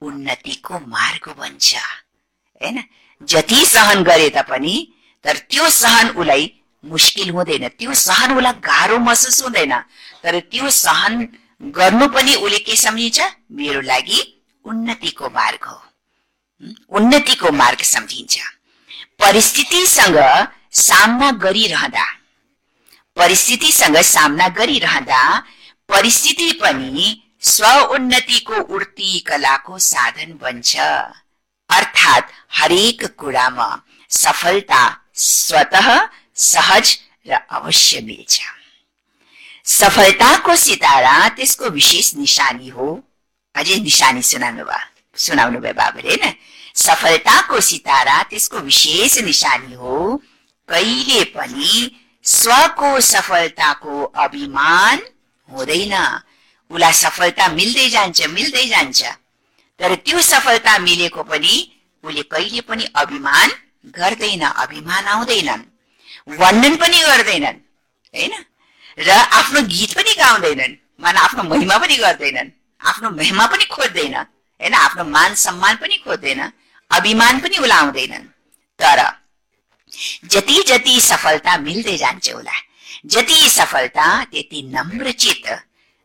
उन्नतिको मार्ग बन्छ। होइन? जति सहन गरे तापनि तर त्यो सहन उसलाई मुस्किल हुँदैन। त्यो सहन उसलाई गाह्रो महसुस हुँदैन। तर त्यो सहन गर्नु पनि उसले के सम्झिन्छ? मेरो लागि उन्नतिको मार्ग हो। उन्नतिको मार्ग सम्झिन्छ। परिस्थितिसँग सामना गरिरहँदा परिस्थितिसँग सामना गरिरहँदा परिस्थिति पनि स्व उन्नतिको उर्ती कलाको साधन बन्छ। अर्थात् हरेक कुरामा सफलता स्वत सहज र अवश्य मिल्छ। सफलताको सितारा त्यसको विशेष निशानी हो। अझै निशानी सुनाउनु भयो सुनाउनु भयो बाबुले होइन? सफलताको सितारा त्यसको विशेष निशानी हो। कहिले पनि स्वको सफलताको अभिमान हुँदैन। उसलाई सफलता मिल्दै जान्छ मिल्दै जान्छ। तर त्यो सफलता मिलेको पनि उसले कहिले पनि अभिमान गर्दैन अभिमान आउँदैनन्। वर्णन पनि गर्दैनन् होइन? र आफ्नो गीत पनि गाउँदैनन् मान आफ्नो महिमा पनि गर्दैनन् आफ्नो महिमा पनि खोज्दैन होइन? आफ्नो मान सम्मान पनि खोज्दैन अभिमान पनि उसलाई तर जति जति सफलता मिल्दै जान्छ उसलाई जति सफलता त्यति नम्रचित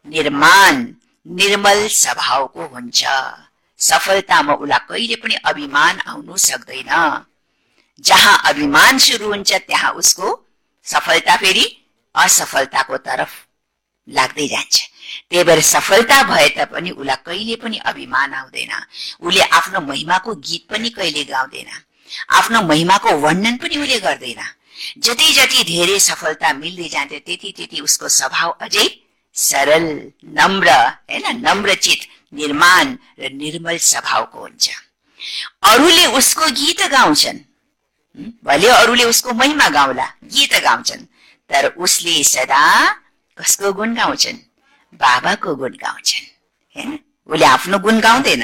निर्माण निर्मल स्वभावको हुन्छ। सफलतामा उसलाई कहिले पनि अभिमान आउनु सक्दैन। जहाँ अभिमान सुरु हुन्छ त्यहाँ उसको सफलता फेरि असफलताको तर्फ लाग्दै जान्छ। त्यही भएर सफलता भए तापनि उसलाई कहिले पनि अभिमान आउँदैन। उसले आफ्नो महिमाको गीत पनि कहिले गाउँदैन। आफ्नो महिमाको वर्णन पनि उसले गर्दैन। जति जति धेरै सफलता मिल्दै जान्थ्यो त्यति त्यति उसको स्वभाव अझै सरल नम्र होइन नम्रचित निर्माण र निर्मल स्वभावको हुन्छ। अरूले उसको गीत गाउँछन्। भले अरूले उसको महिमा गाउला गीत गाउँछन् तर उसले सदा कसको गुण गाउँछन्? बाबाको गुण गाउँछन् होइन उसले आफ्नो गुण गाउँदैन।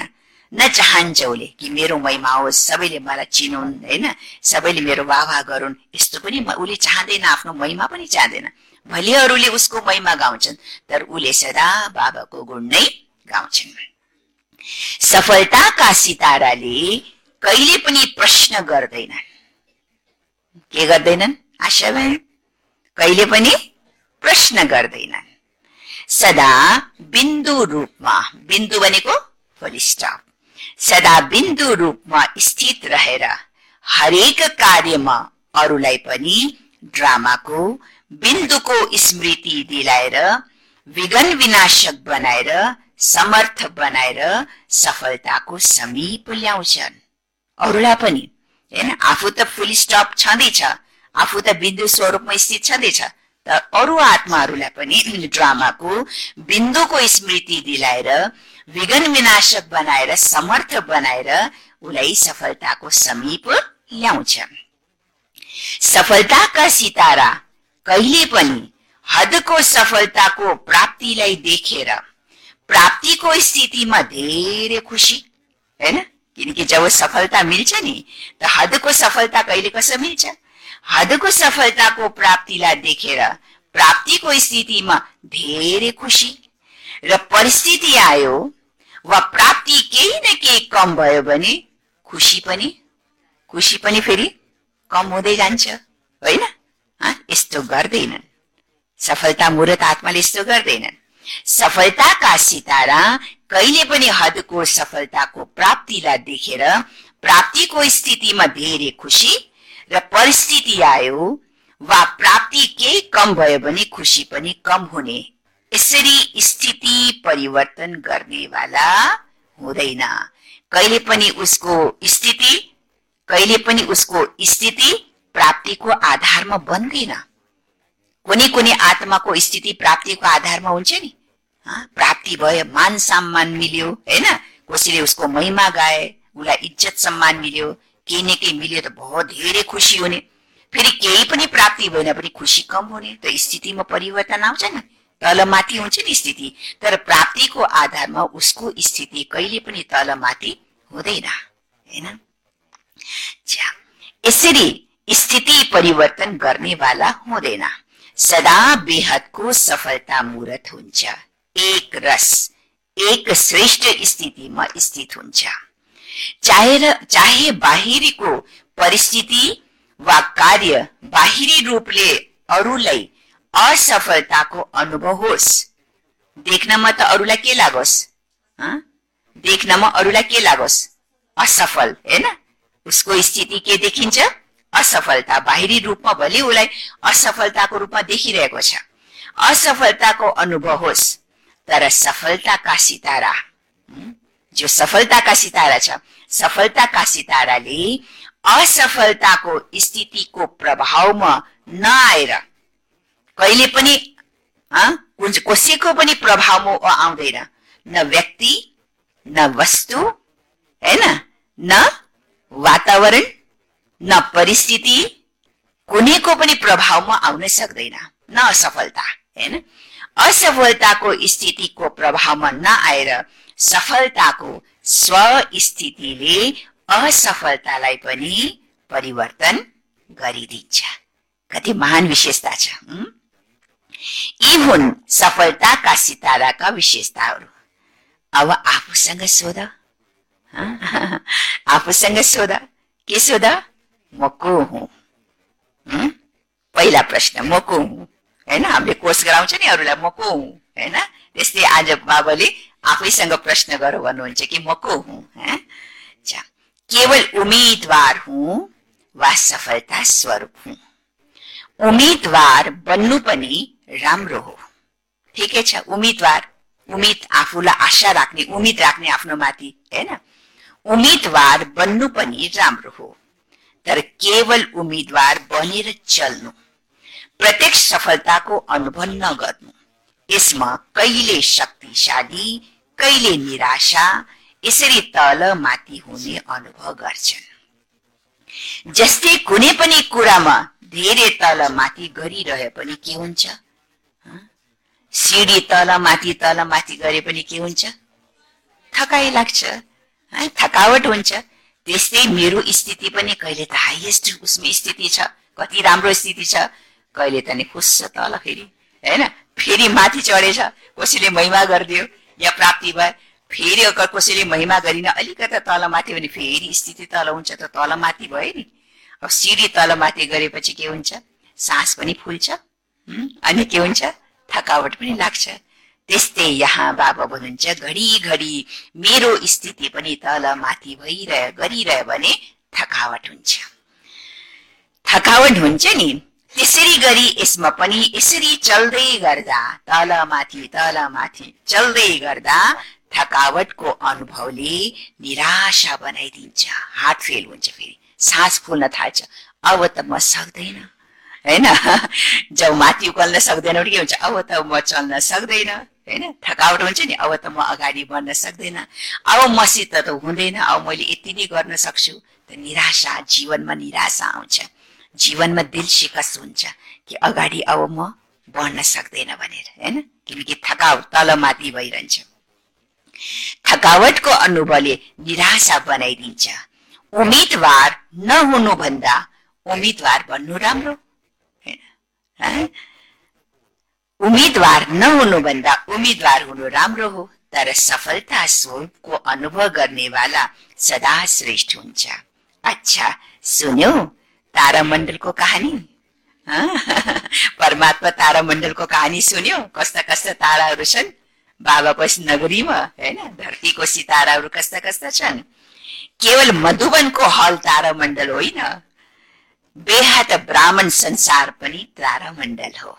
न चाहन्छ उसले कि मेरो महिमा होस् सबैले मलाई चिनुन् होइन सबैले मेरो वाह गरून् यस्तो पनि उसले चाहँदैन आफ्नो महिमा पनि चाहँदैन। भले अरूले उसको महिमा गाउँछन् तर उसले सदा बाबाको गुण नै गाउँछन्। सफलताका सिताराले कहिले पनि प्रश्न गर्दैनन् के गर्दैनन्? आशा कहिले पनि प्रश्न गर्दैनन्। सदा बिन्दु रूपमा बिन्दु भनेको स्टप सदा बिन्दु रूपमा स्थित रहेर हरेक कार्यमा अरूलाई पनि ड्रामाको बिन्दुको स्मृति दिलाएर विघन विनाशक बनाएर समर्थ बनाएर सफलताको समीप ल्याउँछन्। अरूलाई पनि होइन आफू त फुल स्टप छँदैछ आफू त बिन्दु स्वरूपमा स्थित छँदैछ। तर अरू आत्माहरूलाई पनि ड्रामाको बिन्दुको स्मृति दिलाएर विघन विनाशक बनाएर समर्थ बनाएर उसलाई सफलताको समीप ल्याउँछ। सफलताका सितारा कहिले पनि हदको सफलताको प्राप्तिलाई देखेर प्राप्तिको स्थितिमा धेरै खुसी होइन? किनकि जब सफलता मिल्छ नि त हदको सफलता कहिले कसो मिल्छ? हदको सफलताको प्राप्तिलाई देखेर प्राप्तिको स्थितिमा धेरै खुसी र परिस्थिति आयो वा प्राप्ति केही न केही कम भयो भने खुसी पनि खुसी पनि फेरि कम हुँदै जान्छ होइन? यस्तो गर्दैनन्। सफलता मूर्त आत्माले यस्तो गर्दैनन्। सफलताका सितारा कहिले पनि हदको सफलताको प्राप्तिलाई देखेर प्राप्तिको स्थितिमा धेरै खुसी र परिस्थिति आयो वा प्राप्ति केही कम भयो भने खुसी पनि कम हुने। यसरी स्थिति परिवर्तन गर्नेवाला हुँदैन। कहिले पनि उसको स्थिति कहिले पनि उसको स्थिति प्राप्तिको आधारमा बन्दैन। कुनै कुनै आत्माको स्थिति प्राप्तिको आधारमा हुन्छ नि। प्राप्ति भयो मान सम्मान मिल्यो होइन? कसैले उसको महिमा गाए उसलाई इज्जत सम्मान मिल्यो केही न केही मिल्यो त बहुत धेरै खुसी हुने। फेरि केही पनि प्राप्ति भएन भने खुसी कम हुने। त स्थितिमा परिवर्तन आउँछ नि। तल माथि हुन्छ नि स्थिति। तर प्राप्तिको आधारमा उसको स्थिति कहिले पनि तल माथि हुँदैन। होइन? यसरी स्थिति परिवर्तन गर्नेवाला हुँदैन। सदा बेहदको सफलता मूर्त हुन्छ। एक रस एक श्रेष्ठ स्थितिमा स्थित हुन्छ। चाहे चाहे बाहिरीको परिस्थिति वा कार्य बाहिरी रूपले अरूलाई असफलताको अनुभव होस्। देख्नमा त अरूलाई के लागोस्? देख्नमा अरूलाई के लागोस्? असफल होइन? उसको स्थिति के देखिन्छ? असफलता। बाहिरी रूपमा भले उसलाई असफलताको रूपमा देखिरहेको छ। असफलताको अनुभव होस्। तर सफलताका सितारा? जो सफलताका सितारा छ सफलताका सिताराले असफलताको स्थितिको प्रभावमा नआएर कहिले पनि कसैको पनि प्रभावमा आउँदैन। न व्यक्ति न वस्तु होइन न वातावरण न परिस्थिति कुनैको पनि प्रभावमा आउन सक्दैन। न असफलता होइन असफलताको स्थितिको प्रभावमा नआएर सफलताको स्वस्थितिले असफलतालाई पनि परिवर्तन गरिदिन्छ। कति महान विशेषता छ यी हुन् सफलताका सिताराका विशेषताहरू। अब आफूसँग सोध आफूसँग सोध। के सोध? म को हुँ? पहिला प्रश्न म को हुँ। होइन? हामीले कोर्स गराउँछ नि अरूलाई म को हुँ होइन? त्यस्तै आज बाबाले आफैसँग प्रश्न गर भन्नुहुन्छ कि म को हुँ? केवल उम्मेदवार हुँ वा सफलता स्वरूप हुँ? उम्मेदवार बन्नु पनि राम्रो हो। ठिकै छ उम्मेदवार उम्मेद आफूलाई आशा राख्ने उम्मेद राख्ने आफ्नो माथि होइन? उम्मेदवार बन्नु पनि राम्रो हो। तर केवल उम्मेदवार बनेर चल्नु। प्रत्यक्ष सफलताको अनुभव नगर्नु। यसमा कहिले शक्तिशाली कहिले निराशा यसरी तल माथि हुने अनुभव गर्छन्। जस्तै कुनै पनि कुरामा धेरै तल माथि गरिरहे पनि के हुन्छ? सिडी तल माथि तल माथि गरे पनि के हुन्छ? थकाइ लाग्छ। थकावट हुन्छ। त्यस्तै मेरो स्थिति पनि कहिले त हाइएस्ट उसमा स्थिति छ कति राम्रो स्थिति छ कहिले त नि खुस्छ तल फेरि। होइन? फेरि माथि चढेछ कसैले महिमा गरिदियो या प्राप्ति भयो फेरि कसैले महिमा गरिन अलिकता तल माथि भने फेरि स्थिति तल हुन्छ त तल माथि भयो नि। अब सिडी तल माथि गरेपछि के हुन्छ? सास पनि फुल्छ अनि के हुन्छ? थकावट पनि लाग्छ। त्यस्तै यहाँ बाबा भन्नुहुन्छ घडी मेरो स्थिति पनि तल माथि भइरह गरिरह्यो भने थकावट हुन्छ। थकावट हुन्छ नि। त्यसरी गरी यसमा पनि यसरी चल्दै गर्दा तल माथि तल माथि चल्दै गर्दा थकावटको अनुभवले निराशा बनाइदिन्छ। हार्ट फेल हुन्छ फेरि। सास फुल्न थाल्छ। अब त म सक्दैन। होइन? जब माथि उकाल्न सक्दैन के हुन्छ? अब त म चल्न सक्दैन। होइन? थकावट हुन्छ नि। अब त म अगाडि बढ्न सक्दैन। अब मसित त हुँदैन। अब मैले यति नै गर्न सक्छु। त निराशा जीवनमा निराशा आउँछ। जीवनमा दिल सिकस हुन्छ कि अगाडि अब म बढ्न सक्दैन भनेर होइन? किनकि थकाउ तल माथि भइरहन्छ। थकावटको अनुभवले निराशा बनाइदिन्छ। उम्मेदवार नहुनुभन्दा उम्मेदवार बन्नु राम्रो उम्मेदवार नहुनुभन्दा उम्मेदवार हुनु राम्रो हो तर सफलता स्वरूपको अनुभव गर्नेवाला सदा श्रेष्ठ हुन्छ। अच्छा सुन्यो। तारामण्डलको कहानी? परमात्मा तारामण्डलको कहानी सुन्यो? कस्ता कस्ता ताराहरू छन्? बाबाको नगरीमा होइन? धरतीको सिताराहरू कस्ता कस्ता छन्? केवल मधुवनको हल तारामण्डल होइन। बेहद ब्राह्मण संसार पनि तारामण्डल हो।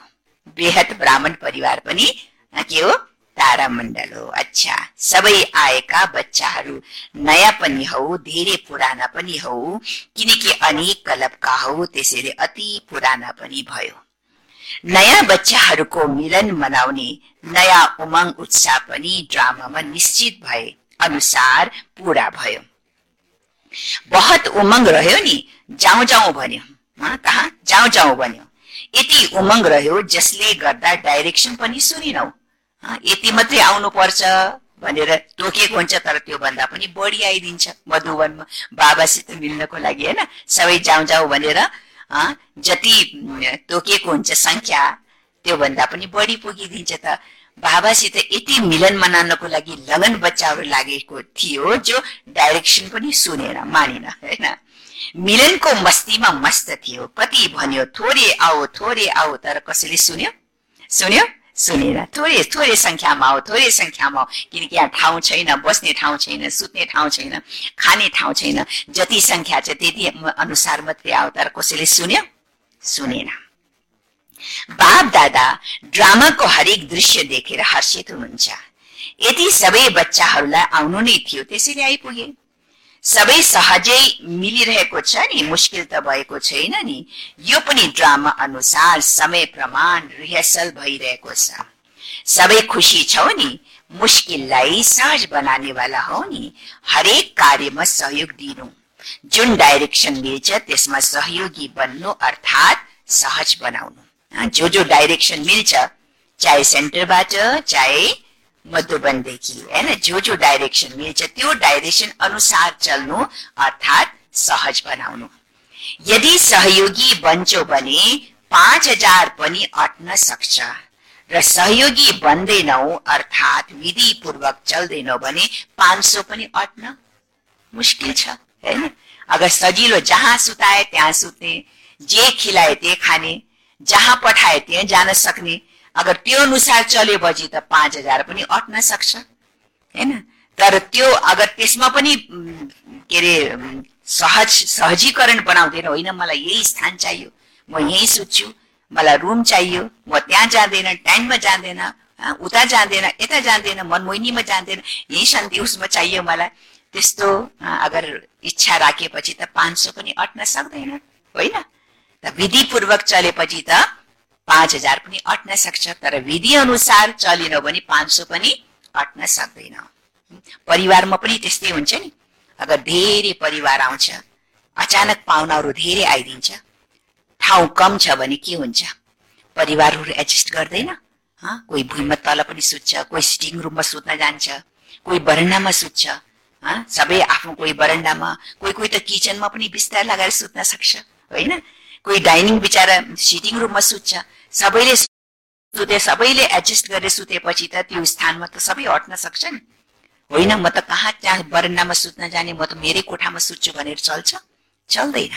बेहद ब्राह्मण परिवार पनि के हो? तारामण्डल। हो अच्छा सबै आएका बच्चाहरू नयाँ पनि हौ धेरै पुराना पनि हौ किनकि अनेक कलपका हौ त्यसैले अति पुराना पनि भयो। नयाँ बच्चाहरूको मिलन मनाउने नयाँ उमङ्ग उत्साह पनि ड्रामामा निश्चित भए अनुसार पुरा भयो। बहुत उमङ्ग रह्यो नि जाउँ जाउँ भन्यो। कहाँ? जाउँ जाउँ भन्यो। यति उमङ्ग रह्यो जसले गर्दा डाइरेक्सन पनि सुनिनौ। यति मात्रै आउनु पर्छ भनेर तोकेको हुन्छ तर त्यो भन्दा पनि बढी आइदिन्छ मधुवनमा बाबासित मिल्नको लागि होइन? सबै जाउँ जाउँ भनेर जति तोकेको हुन्छ सङ्ख्या त्यो भन्दा पनि बढी पुगिदिन्छ त। बाबासित यति मिलन मनाउनको लागि लगन बच्चाहरू लागेको थियो जो डाइरेक्सन पनि सुनेन मानेन होइन? मिलनको मस्तीमा मस्त थियो। पति भन्यो थोरै आओ थोरै आओ तर कसैले सुन्यो? सुन्यो? सुनेर। थोरै थोरै सङ्ख्यामा आओ थोरै सङ्ख्यामा आओ किनकि यहाँ ठाउँ छैन बस्ने ठाउँ छैन सुत्ने ठाउँ छैन खाने ठाउँ छैन। जति सङ्ख्या छ त्यति अनुसार मात्रै आओ। तर कसैले सुन्यो? सुनेन। बाप दादा ड्रामाको हरेक दृश्य देखेर हर्षित हुनुहुन्छ। यदि सबै बच्चाहरूलाई आउनु नै थियो त्यसैले आइपुगे। सबै सहजै मिलिरहेको छ नि मुस्किल त भएको छैन नि। यो पनि ड्रामा अनुसार समय प्रमाण रिहर्सल भइरहेको छ। सबै खुसी छौ नि मुस्किललाई सहज बनानेवाला हो नि हरेक कार्यमा सहयोग दिनु। जुन डाइरेक्सन मिल्छ त्यसमा सहयोगी बन्नु अर्थात् सहज बनाउनु। जो जो डाइरेक्सन मिल्छ चाहे सेन्टरबाट चाहे मधुबनदेखि होइन जो जो डाइरेक्सन मिल्छ त्यो डाइरेक्सन अनुसार चल्नु, अर्थात् सहज बनाउनु। यदि सहयोगी बन्छौ भने, पाँच हज़ार पनि अट्न सक्छ। र सहयोगी बन्दैनौ, अर्थात् विधि पूर्वक चल्दैनौ भने, पाँच सौ पनि अट्न मुस्किल छ होइन अगर सजिलो जहाँ सुताए, त्यहाँ सुत्ने, जे खिलाए त्यही खाने, जहाँ पठाए त्यहाँ जान सक्ने अगर त्यो अनुसार चलेपछि त पाँच हजार पनि अट्न सक्छ। होइन? तर त्यो अगर त्यसमा पनि के अरे सहज सहजीकरण बनाउँदैन होइन मलाई यही स्थान चाहियो। म यहीँ सुत्छु मलाई रुम चाहियो म त्यहाँ जाँदैन टाइममा जाँदैन उता जाँदैन यता जाँदैन मनमोहिनीमा जाँदैन यही शान्ति उसमा चाहियो मलाई। त्यस्तो अगर इच्छा राखेपछि त पाँच सौ पनि अट्न सक्दैन होइन? त विधिपूर्वक चलेपछि त पाँच हजार पनि अट्न सक्छ तर विधि अनुसार चलेन भने पाँच सौ पनि अट्न सक्दैन। परिवारमा पनि त्यस्तै हुन्छ नि। अगर धेरै परिवार आउँछ अचानक पाहुनाहरू धेरै आइदिन्छ ठाउँ कम छ भने के हुन्छ? परिवारहरू एडजस्ट गर्दैन। कोही भुइँमा तल पनि सुत्छ कोही सिटिङ रुममा सुत्न जान्छ कोही बरन्डामा सुत्छ। सबै आफ्नो कोही बरन्डामा कोही कोही त किचनमा पनि बिस्तार लगाएर सुत्न सक्छ होइन? कोही डाइनिङ बिचरा सिटिङ रुममा सुत्छ सबैले सुते सबैले एडजस्ट गरेर सुतेपछि त त्यो स्थानमा त सबै हट्न सक्छ नि होइन म त कहाँ त्यहाँ बरन्डामा सुत्न जाने म त मेरै कोठामा सुत्छु भनेर चल्छ? चल्दैन।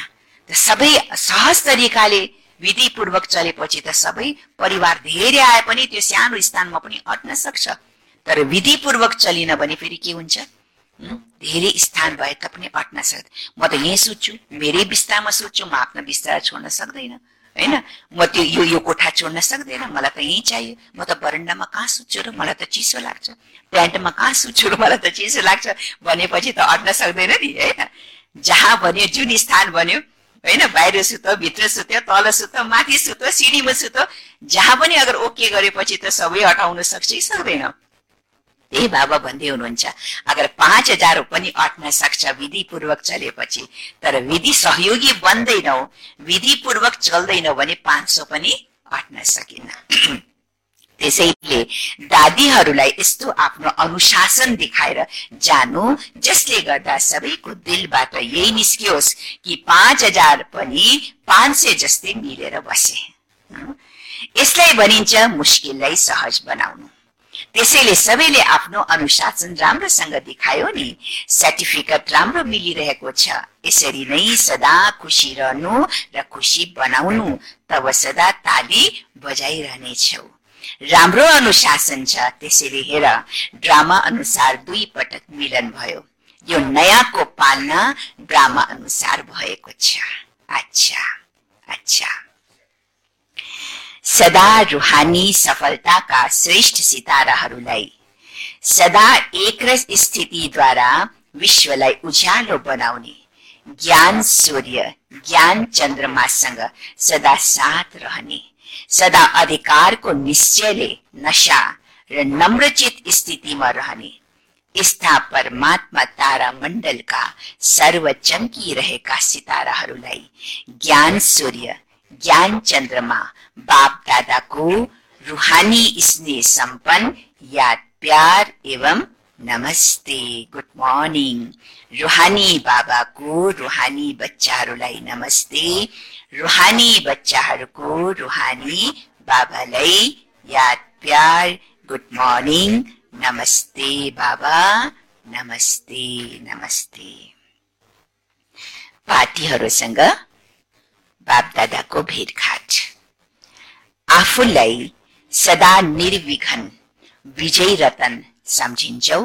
त सबै सहज तरिकाले विधिपूर्वक चलेपछि त सबै परिवार धेरै आए पनि त्यो सानो स्थानमा पनि अट्न सक्छ। तर विधिपूर्वक चलिन भने फेरि के हुन्छ? धेरै स्थान भए तापनि अट्न सक्दैन म त यहीँ सुत्छु मेरै बिस्तारमा सुत्छु म आफ्नो बिस्तार छोड्न सक्दैन। होइन? म त्यो यो यो कोठा छोड्न सक्दैन मलाई त यहीँ चाहियो। म त बरन्डामा कहाँ सुत्छु र मलाई त चिसो लाग्छ। प्यान्टमा कहाँ सुत्छु र मलाई त चिसो लाग्छ। भनेपछि त अट्न सक्दैन नि होइन? जहाँ भन्यो जुन स्थान भन्यो होइन? बाहिर सुत्यो भित्र सुत्यो तल सुत्यो माथि सुत्यो सिँढीमा सुत्यो। जहाँ पनि अगर ओके गरेपछि त सबै हटाउन सक्छ कि सक्दैन। त्यही बाबा भन्दै हुनुहुन्छ। अगर पाँच हजार पनि अट्न सक्छ विधिपूर्वक चलेपछि तर विधि सहयोगी बन्दैनौ विधिपूर्वक चल्दैनौ भने पाँच सौ पनि अट्न सकिन्न। त्यसैले दादीहरूलाई यस्तो आफ्नो अनुशासन देखाएर जानु जसले गर्दा सबैको दिलबाट यही निस्कियोस् कि पाँच हजार पनि पाँच सय जस्तै मिलेर बसे। यसलाई भनिन्छ मुस्किललाई सहज बनाउनु। त्यसैले सबैले आफ्नो अनुशासन राम्रोसँग देखायो नि। सर्टिफिकेट राम्रो मिलिरहेको छ। यसरी नै सदा खुसी रहनु र खुसी बनाउनु तब सदा ताली बजाइरहनेछौ। राम्रो अनुशासन छ। त्यसैले हेर ड्रामा अनुसार दुई पटक मिलन भयो। यो नयाँको पालना ड्रामा अनुसार भएको छ। अच्छा अच्छा। सदा रुहानी सफलताका श्रेष्ठ सिताराहरूलाई। सदा एक र स्थितिद्वारा विश्वलाई उज्यालो बनाउने। ज्ञान सूर्य, ज्ञान चन्द्रमासँग सदा साथ रहने। सदा अधिकारको निश्चयले नशा र नम्रचित स्थितिमा रहने। यस्ता परमात्मा तारा मण्डलका सर्व चम्किरहेका सिताराहरूलाई ज्ञान सूर्य ज्ञान चन्द्रमा। बाप दादाको रुहानी स्नेह सम्पन्न याद प्यार एवं नमस्ते। Good morning. रुहानी बाबाको रुहानी बच्चाहरूलाई नमस्ते। रुहानी बच्चाहरूको रुहानी बाबालाई याद प्यार। Good morning. नमस्ते बाबा। नमस्ते। नमस्ते। पार्टीहरूसँग बापदादाको भेटघाट। आफूलाई सदा निर्विघन विजय रतन सम्झिन्छौ।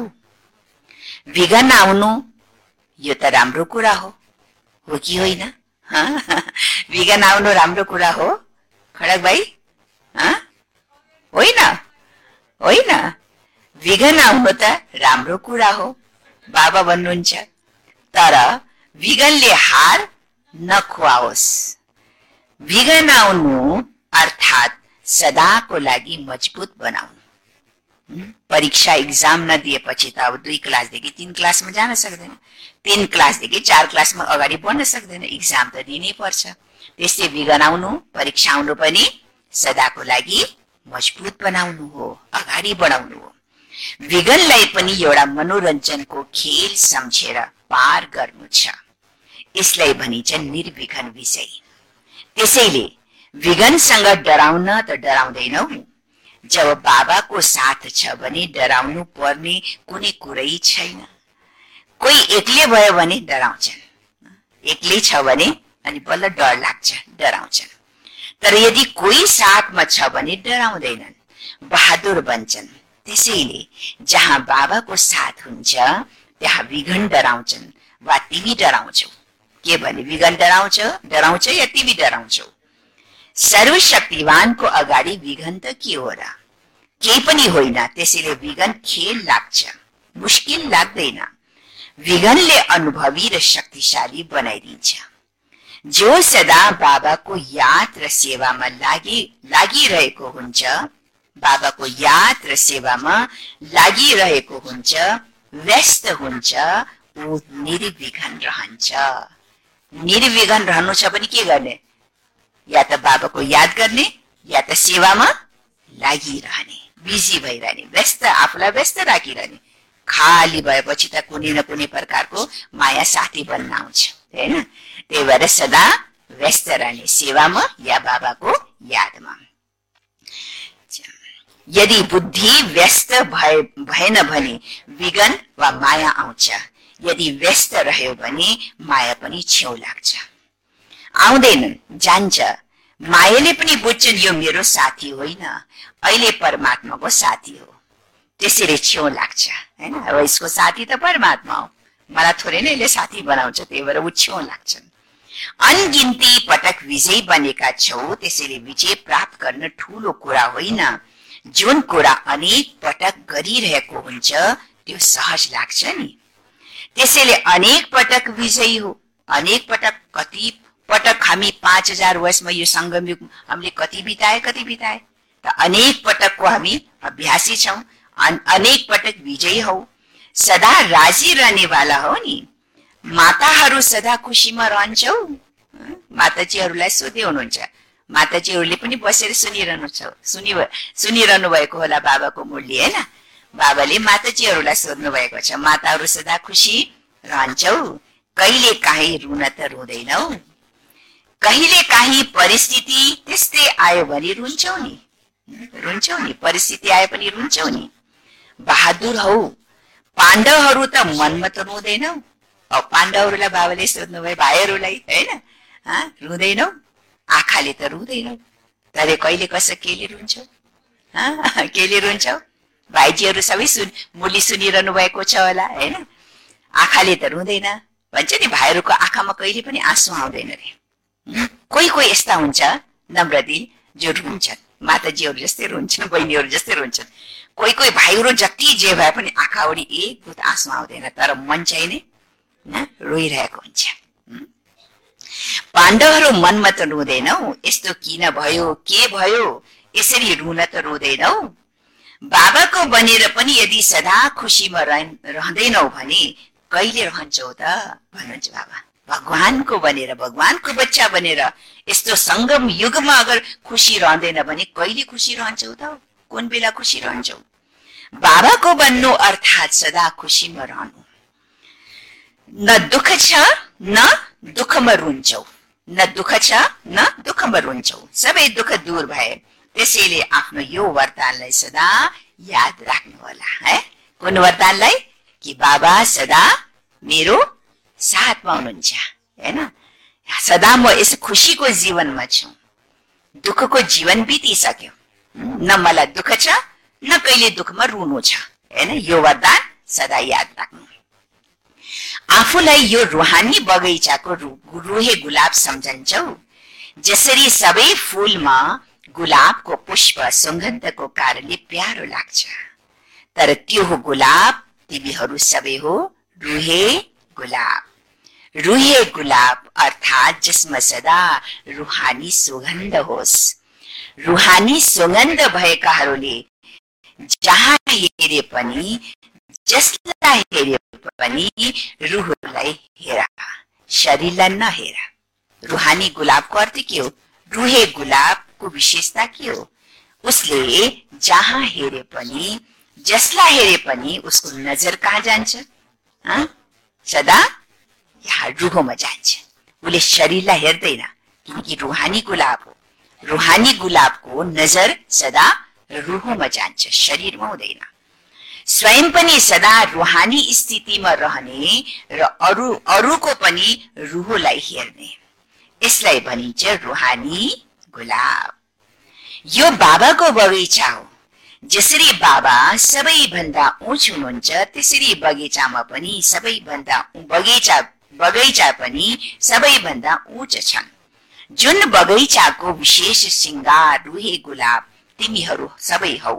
विघन आउनु यो त राम्रो कुरा हो। हो कि होइन? विघन आउनु राम्रो कुरा हो? खडक भाइ? होइन? होइन? विघन आउनु त राम्रो कुरा हो बाबा भन्नुहुन्छ। तर विघनले हार नखुवाओस्। विघन आउनु अर्थात् सदाको लागि मजबुत बनाउनु परीक्षा इक्जाम नदिएपछि त अब दुई क्लासदेखि तिन क्लासमा जान सक्दैन तिन क्लासदेखि चार क्लासमा अगाडि बढ्न सक्दैन इक्जाम त दिनै पर्छ त्यस्तै विघन आउनु परीक्षा आउनु पनि सदाको लागि मजबुत बनाउनु हो अगाडि बढाउनु हो विगनलाई पनि एउटा मनोरञ्जनको खेल सम्झेर पार गर्नु छ यसलाई भनिन्छ निर्विघन विषय त्यसैले विगनसँग डराउन त डराउँदैनौ। जब बाबाको साथ छ भने डराउनु पर्ने कुनै कुरै छैन। कोही एक्लै भयो भने डराउँछन्। एक्लै छ भने अनि बल्ल डर लाग्छ डराउँछन्। तर यदि कोही साथमा छ भने डराउँदैनन् बहादुर बन्छन्। त्यसैले जहाँ बाबाको साथ हुन्छ त्यहाँ विघन डराउँछन् वा तिमी डराउँछौ। के भने विघन डराउँछ? डराउँछ या तिमी डराउँछौ? सर्वशक्तिवानको अगाडि विघन त के हो र? केही पनि होइन त्यसैले विघन खेल लाग्छ। मुस्किल लाग्दैन। विघनले अनुभवी र शक्तिशाली बनाइदिन्छ। जो सदा बाबाको याद र सेवामा लागि लागिरहेको हुन्छ बाबाको याद र सेवामा लागिरहेको हुन्छ व्यस्त हुन्छ ऊ निर्विघन रहन्छ। निर्विघन रहनु छ भने के गर्ने? या त बाबाको याद गर्ने या त सेवामा लागिरहने बिजी भइरहने व्यस्त आफूलाई व्यस्त राखिरहने। खाली भएपछि त कुनै न कुनै प्रकारको माया साथी बन्न आउँछ होइन? त्यही भएर सदा व्यस्त रहने सेवामा या बाबाको यादमा। यदि बुद्धि व्यस्त भए भएन भने विगन वा माया आउँछ। यदि व्यस्त रह्यो भने माया पनि छेउ लाग्छ। आउँदैनन्। जान्छ। मायाले पनि बुझ्छन् यो मेरो साथी होइन। अहिले परमात्माको साथी हो। त्यसरी छेउ लाग्छ होइन? अब यसको साथी त परमात्मा हो। मलाई थोरै नै यसले साथी बनाउँछ त्यही भएर ऊ छेउ लाग्छन्। अनगिन्ती पटक विजय बनेका छौ त्यसैले विजय प्राप्त गर्न ठुलो कुरा होइन। जुन कुरा अनेक पटक गरिरहेको हुन्छ त्यो सहज लाग्छ नि। त्यसैले अनेक पटक विजयी हो। अनेक पटक कति पटक हामी पाँच हजार वर्षमा यो सङ्गम युग हामीले कति बिताए कति बिताए। त अनेक पटकको हामी अभ्यासी छौँ। अनेक पटक विजयी हौ। सदा राजी रहनेवाला हो नि। माताहरू सदा खुसीमा रहन्छौ। माताजीहरूलाई सोधे हुनुहुन्छ। माताजीहरूले पनि बसेर सुनिरहनु छ। सुनि सुनिरहनु भएको होला बाबाको मुरली होइन? बाबाले माताजीहरूलाई सोध्नु भएको छ। माताहरू सदा खुसी रहन्छौ। कहिले काहीँ रुन त रुँदैनौ। कहिले काहीँ परिस्थिति त्यस्तै आयो भने रुन्छौ नि। रुन्छौ नि परिस्थिति आयो पनि रुन्छौ नि। बहादुर हौ। पाण्डवहरू त मनमा त रुँदैनौ। पाण्डवहरूलाई बाबाले सोध्नुभयो भाइहरूलाई होइन? रुँदैनौ? आँखाले त रुँदैनौ। तर कहिले कसो केले रुन्छौ? केले रुन्छौ? भाइजीहरू सबै सुन मुली सुनिरहनु भएको छ होला होइन? आँखाले त रुँदैन। भन्छ नि भाइहरूको आँखामा कहिले पनि आँसु आउँदैन रे। कोही कोही यस्ता हुन्छ नम्र दिल जो रुन्छन्। माताजीहरू जस्तै रुन्छन् बहिनीहरू जस्तै रुन्छन्। कोही कोही भाइहरू जति जे भए पनि आँखा वरि एक बुत आँसु आउँदैन तर मन चाहिँ नै रोइरहेको हुन्छ। पाण्डवहरू मनमा त रुँदैनौ। यस्तो किन भयो के भयो? यसरी रुन त रुँदैनौ। बाबाको बनेर पनि यदि सदा खुसीमा रहँदैनौ भने कहिले रहन्छौ त? भन्नुहुन्छ बाबा। भगवानको बनेर भगवानको बच्चा बनेर यस्तो सङ्गम युगमा अगर खुसी रहँदैन भने कहिले खुसी रहन्छौ त? कुन बेला खुसी रहन्छौ? बाबाको बन्नु अर्थात् सदा खुसीमा रहनु। न दुःख छ न दुःखमा रुन्छौ। न दुःख छ न दुःखमा रुन्छौ। सबै दुःख दूर भए त्यसैले आफ्नो यो वरदानलाई सदा याद राख्नु होला है? कुन वरदानलाई? कि बाबा सदा मेरो साथमा हुनुहुन्छ होइन? सदा म यस खुसीको जीवनमा छु। दुःखको जीवन बितिसक्यो। न मलाई दुःख छ न कहिले दुःखमा रुनु छ होइन? यो वरदान सदा याद राख्नु। आफूलाई यो रुहानी बगैँचाको रुहे गुलाब सम्झन्छौ। जसरी सबै फूलमा गुलाबको पुष्प सुगन्धको कारणले प्यारो लाग्छ। तर त्यो हो गुलाब तिमीहरू सबै हो रुहे गुलाब। रुहे गुलाब अर्थात् जसमा सदा रुहानी सुगन्ध होस्। रुहानी सुगन्ध भएकाहरूले जहाँ हेरे पनि जसलाई हेरे पनि रुहलाई हेर शरीरलाई नहेर। रुहानी गुलाबको अर्थ के हो? रुहे गुलाबको विशेषता के हो? उसले जहाँ हेरे पनि जसलाई हेरे पनि उसको नजर कहाँ जान्छ? सदा यहाँ रुहोमा जान्छ। उसले शरीरलाई हेर्दैन किनकि रुहानी गुलाब हो। रुहानी गुलाबको नजर सदा रुहोमा जान्छ शरीरमा हुँदैन। स्वयं पनि सदा रुहानी स्थितिमा रहने र अरू अरूको पनि रुहलाई हेर्ने। यसलाई भनिन्छ रुहानी गुलाब। यो बाबाको बगैँचा हो जसरी बाबा सबैभन्दा उच हुनुहुन्छ त्यसरी बगैँचामा पनि सबैभन्दा बगैँचा बगैँचा पनि सबैभन्दा उच्च छन्। जुन बगैँचाको विशेष सिङ्गार रुहे गुलाब तिमीहरू सबै हौ।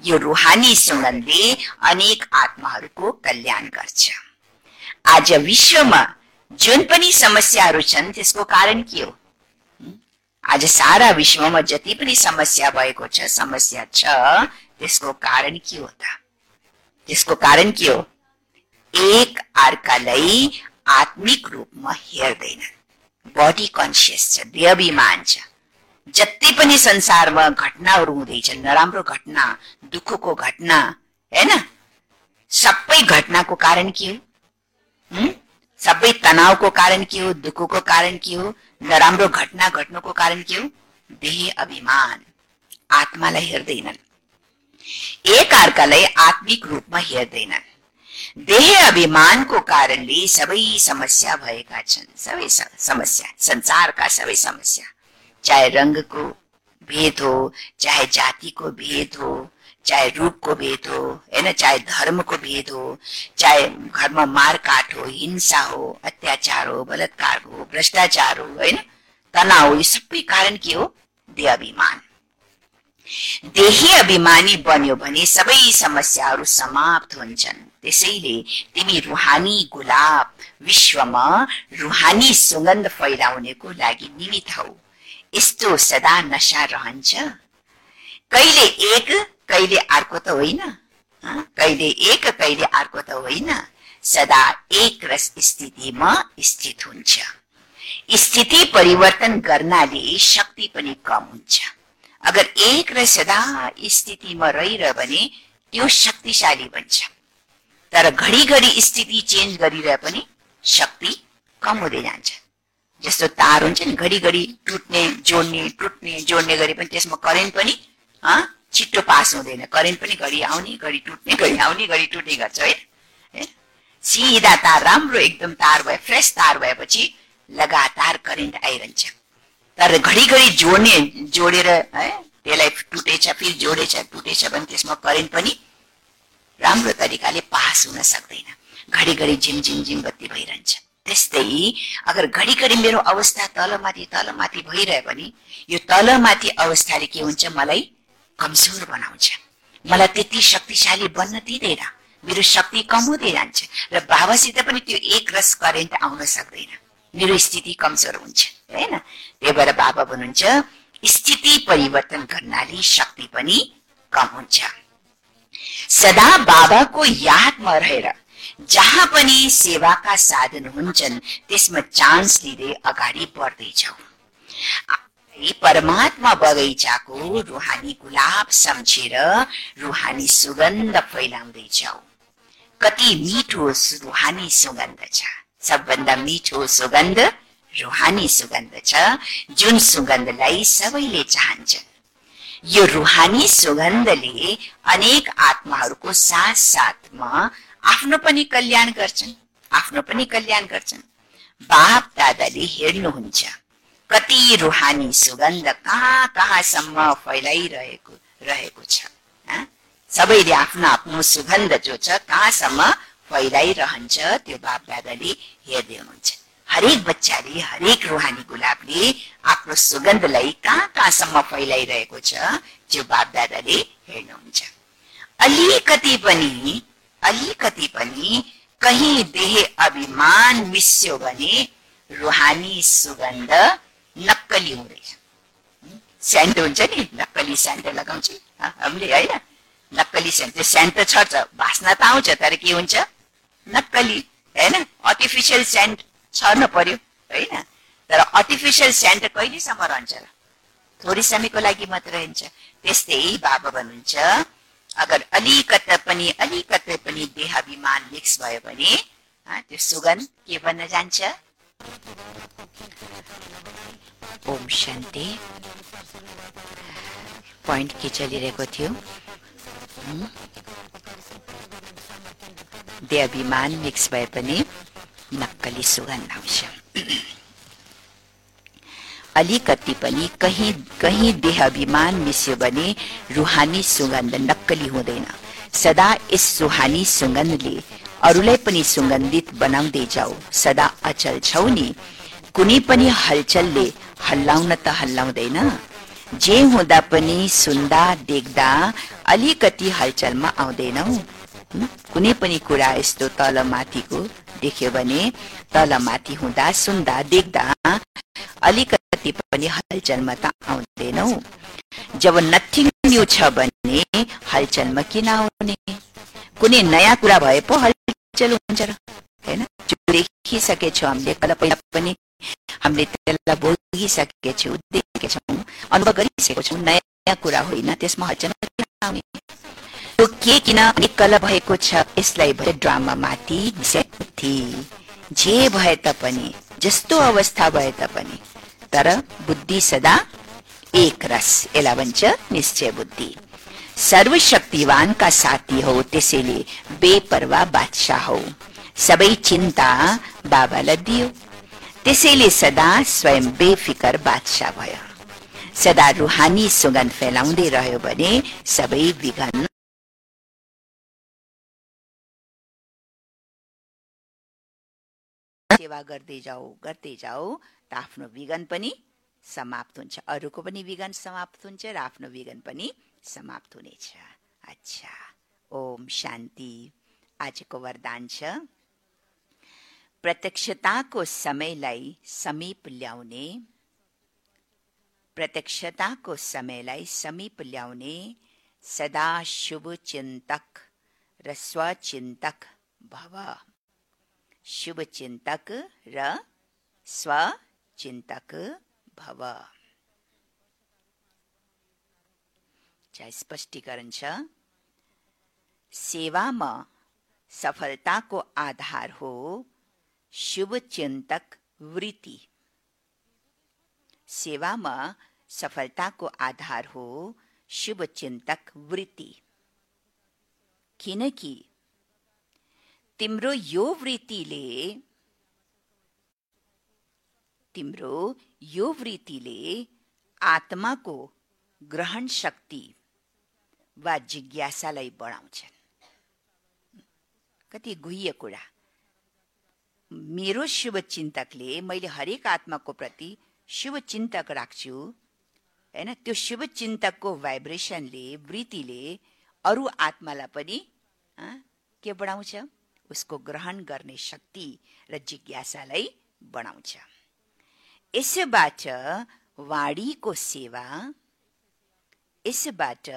यो रुहानी सुगन्धले अनेक आत्माहरूको कल्याण गर्छ। आज विश्वमा जुन पनि समस्याहरू छन् त्यसको कारण के हो? आज सारा विश्वमा जति पनि समस्या भएको छ समस्या छ त्यसको कारण के हो त? त्यसको कारण के हो? एक अर्कालाई आत्मिक रूपमा हेर्दैन। बडी कन्सियस छ देहाभिमान छ। जति पनि संसारमा घटनाहरू हुँदैछन् नराम्रो घटना दुःखको घटना होइन सबै घटनाको कारण के हो? सबै तनावको कारण के हो? दुःखको कारण के हो? नराम्रो घटना घट्नुको कारण के हो? देह अभिमान। आत्मालाई हेर्दैनन्। एक अर्कालाई आत्मिक रूपमा हेर्दैनन्। देह अभिमानको कारणले सबै समस्या भएका छन्। सबै समस्या। संसारका सबै समस्या। चाहे रङ्गको भेद हो चाहे जातिको भेद हो चाहे रूपको भेद हो होइन चाहे धर्मको भेद हो चाहे घरमा मारकाट हो हिंसा हो अत्याचार हो बलात्कार हो भ्रष्टाचार हो होइन तनाव यो सबै कारण के हो? देह अभिमान। देही अभिमानी बन्यो भने सबै समस्याहरू समाप्त हुन्छन्। त्यसैले तिमी रुहानी गुलाब विश्वमा रुहानी सुगन्ध फैलाउनेको लागि निमित हौ। यस्तो सदा नशा रहन्छ। कहिले एक कहिले अर्को त होइन कहिले एक कहिले अर्को त होइन। सदा एक रस स्थितिमा स्थित हुन्छ। स्थिति परिवर्तन गर्नाले शक्ति पनि कम हुन्छ। अगर एक र सदा स्थितिमा रहिरह्यो भने त्यो शक्तिशाली बन्छ। तर घडिघडी स्थिति चेन्ज गरिरहे पनि शक्ति कम हुँदै जान्छ। जस्तो तार हुन्छ नि घडिघडी टुट्ने जोड्ने टुट्ने जोड्ने गरे पनि त्यसमा करेन्ट पनि छिट्टो पास हुँदैन। करेन्ट पनि घडी आउने घडी टुट्ने घडी आउने घडी टुट्ने गर्छ है? सिधा तार राम्रो एकदम तार भए फ्रेस तार भएपछि लगातार करेन्ट आइरहन्छ। तर घडिघडी जोड्ने जोडेर है? त्यसलाई टुटेछ फेरि जोडेछ टुटेछ भने त्यसमा करेन्ट पनि राम्रो तरिकाले पास हुन सक्दैन। घडिघडी झिम झिम बत्ती भइरहन्छ। त्यस्तै अगर घडिघडी मेरो अवस्था तलमाथि तलमाथि भइरह्यो भने यो तलमाथि अवस्थाले के हुन्छ मलाई कमजोर बनाउँछ। मलाई त्यति शक्तिशाली बन्न दिँदैन। मेरो शक्ति कम हुँदै जान्छ र बाबासित पनि त्यो एक रस करेन्ट आउन सक्दैन। मेरो स्थिति कमजोर हुन्छ होइन? त्यही भएर बाबा भन्नुहुन्छ स्थिति परिवर्तन गर्नाले शक्ति पनि कम हुन्छ। सदा बाबाको यादमा रहेर जहाँ पनि सेवाका साधन हुन्छन् त्यसमा चान्स लिँदै अगाडि बढ्दैछौ। परमात्मा बगैँचाको रुहानी गुलाब सम्झेर रुहानी सुगन्ध फैलाउँदैछौ कति मिठो रुहानी सुगन्ध छ सबभन्दा मिठो सुगन्ध रुहानी सुगन्ध छ जुन सुगन्धलाई सबैले चाहन्छन् यो रुहानी सुगन्धले अनेक आत्माहरूको साथ साथमा आफ्नो पनि कल्याण गर्छन् आफ्नो पनि कल्याण गर्छन् बाप दादाले हेर्नुहुन्छ कति रुहानी सुगन्ध कहाँ कहाँसम्म फैलाइरहेको रहेको छ सबैले आफ्नो आफ्नो सुगन्ध जो छ कहाँसम्म फैलाइरहन्छ त्यो बाप दादाले हेर्दै हुनुहुन्छ। हरेक बच्चाले हरेक रुहानी गुलाबले आफ्नो सुगन्धलाई कहाँ कहाँसम्म फैलाइरहेको छ त्यो बाप दादाले हेर्नुहुन्छ। अलिकति पनि अलिकति पनि कहीँ देहे अभिमान मिस्यो भने रुहानी सुगन्ध नक्कली हुँदैछ सेन्ट हुन्छ नि नक्कली सेन्ट लगाउँछ हामीले होइन नक्कली त्यो सेन्ट त छ भास्न त आउँछ तर के हुन्छ नक्कली होइन आर्टिफिसियल सेन्ट छर्न पर्यो होइन तर आर्टिफिसियल सेन्ट कहिलेसम्म रहन्छ र थोरै समयको लागि मात्र रहन्छ त्यस्तै बाबा भन्नुहुन्छ अगर अलिकता पनि अलिकतै पनि देहाभिमान मिक्स भयो भने त्यो सुगन्ध के बन्न जान्छ ओम शान्ति। पोइन्ट के चलिरहेको थियो। देहाभिमान मिक्स भए पनि नक्कली सुगन्ध आउँछ। अलिकति पनि कहीँ कहीँ देहाभिमान मिस्यो भने रुहानी सुगन्ध नक्कली हुँदैन। सदा यस रुहानी सुगन्धले अरूलाई पनि सुगन्धित बनाउँदै जाऊ। सदा अचल छौ नि। कुनै पनि हलचलले हल्लाउन त हल्लाउँदैन। जे हुँदा पनि सुन्दा देख्दा अलिकति हलचलमा आउँदैनौ। कुनै पनि कुरा यस्तो तल माथिको देख्यो भने तल माथि हुँदा सुन्दा देख्दा अलिकति पनि हलचलमा त आउँदैनौ। जब नथिङ न्यू छ भने हलचलमा किन आउने? कुनै नयाँ कुरा भए पो हलचल हुन्छ र होइन? देखिसकेछौँ हामीले कल पहिला पनि हामीले त्यसलाई भोगिसकेछौँ देखेछौँ अनुभव गरिसकेको छौँ नयाँ कुरा होइन त्यसमा हलचल त्यो के किन निकल भएको छ यसलाई भए ड्रामा माथि जे भए तापनि जस्तो अवस्था भए तापनि तर बुद्धि सदा एक रस यसलाई भन्छ निश्चय बुद्धि। सर्वशक्तिवानका साथी हो त्यसैले बेपरवा बादशाह हो। सबै चिन्ता बाबालाई दियो। त्यसैले सदा स्वयं बेफिकर बादशाह भयो। सदा रुहानी सुगन्ध फैलाउँदै रह्यो भने सबै विघन सेवा गर्दै जाऊ गर्दै जाऊ त आफ्नो विगन पनि समाप्त हुन्छ। अरूको पनि विगन समाप्त हुन्छ र आफ्नो विगन पनि समाप्त हुनेछ अच्छा. ओम शान्ति आजको वरदान छ प्रत्यक्षताको समयलाई समीप ल्याउने. प्रत्यक्षताको समयलाई समीप ल्याउने सदा शुभ चिन्तक र स्वचिन्तक भव। शुभ चिन्तक र स्वचिन्तक चिन्तक भव स्पष्टीकरण छ। सेवामा सफलताको आधार हो, शुभ चिन्तक वृत्ति। सेवामा सफलताको आधार हो, शुभ चिन्तक वृत्ति। किनकि? तिम्रो यो वृत्तिले, तिम्रो यो वृत्तिले आत्माको ग्रहण शक्ति वा जिज्ञासालाई बढाउँछन्। कति गुह्य कुरा। मेरो शुभ चिन्तकले मैले हरेक आत्माको प्रति शुभ चिन्तक राख्छु। होइन त्यो शुभ चिन्तकको भाइब्रेसनले वृत्तिले अरू आत्मालाई पनि के बढाउँछ? उसको ग्रहण गर्ने शक्ति र जिज्ञासालाई बढाउँछ। यसबाट वाणीको सेवा यसबाट